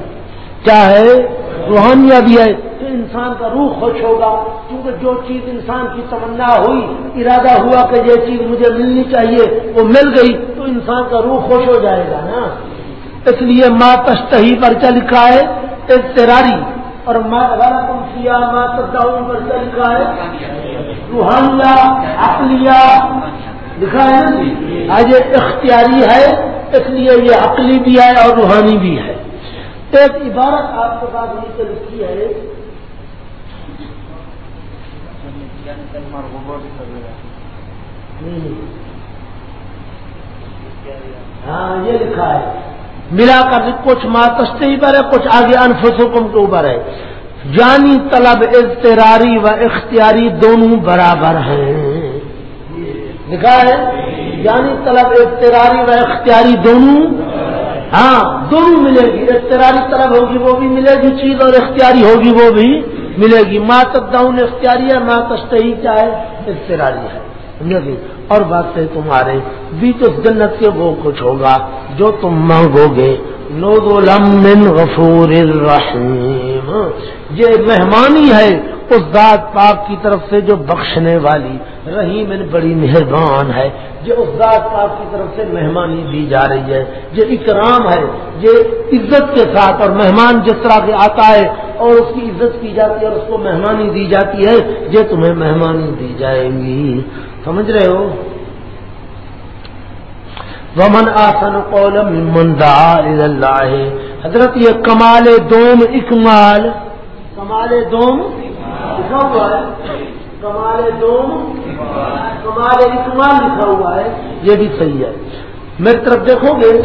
کیا ہے؟ روحانیہ بھی ہے تو انسان کا روح خوش ہوگا کیونکہ جو چیز انسان کی تمنا ہوئی، ارادہ ہوا کہ یہ چیز مجھے ملنی چاہیے، وہ مل گئی، تو انسان کا روح خوش ہو جائے گا نا؟ اس لیے ماں تشتہی پر چل لکھا ہے؟ اضطراری۔ اور تم کیا ماں تداؤن پر چل لکھا ہے؟ روحانیہ، عقلیہ، لکھا ہے نا جی؟ آج یہ اختیاری ہے، اس لیے یہ عقلی بھی ہے اور روحانی بھی ہے۔ ایک عبارت آپ کے پاس نیچے لکھی ہے۔ ہاں یہ لکھا ہے۔ ملا کر کچھ ماتستے پر ہے، کچھ آگے انفسکم کے اوپر ہے۔ جانی طلب اضطراری و اختیاری دونوں برابر ہیں۔ لکھا ہے یعنی طلب اختیاری و اختیاری دونوں ہاں دونوں ملے گی۔ اختیاری طلب ہوگی وہ بھی ملے گی، چیز اور اختیاری ہوگی وہ بھی ملے گی۔ ماں تداؤن اختیاری ہے ماں تشتہی کیا ہے۔ اختیاری جی؟ اور بات ہے تمہارے بھی تو جنت کے وہ کچھ ہوگا جو تم مانگو گے نو من غفور الرحیم۔ یہ مہمانی ہے اس ذات پاک کی طرف سے جو بخشنے والی رحیم یعنی بڑی مہربان ہے۔ جو اس ذات پاک کی طرف سے مہمانی دی جا رہی ہے۔ یہ اکرام ہے۔ یہ عزت کے ساتھ اور مہمان جس طرح کے آتا ہے اور اس کی عزت کی جاتی ہے اور اس کو مہمانی دی جاتی ہے، یہ تمہیں مہمانی دی جائے گی۔ سمجھ رہے ہو؟ ومن آسن قولم من دعا اللہ حضرت یہ کمال دوم اکمال کمال دوم لکھا ہوا ہے۔ کمال دوم کمال اکمال لکھا ہوا ہے۔ یہ بھی صحیح ہے۔ میری طرف دیکھو گے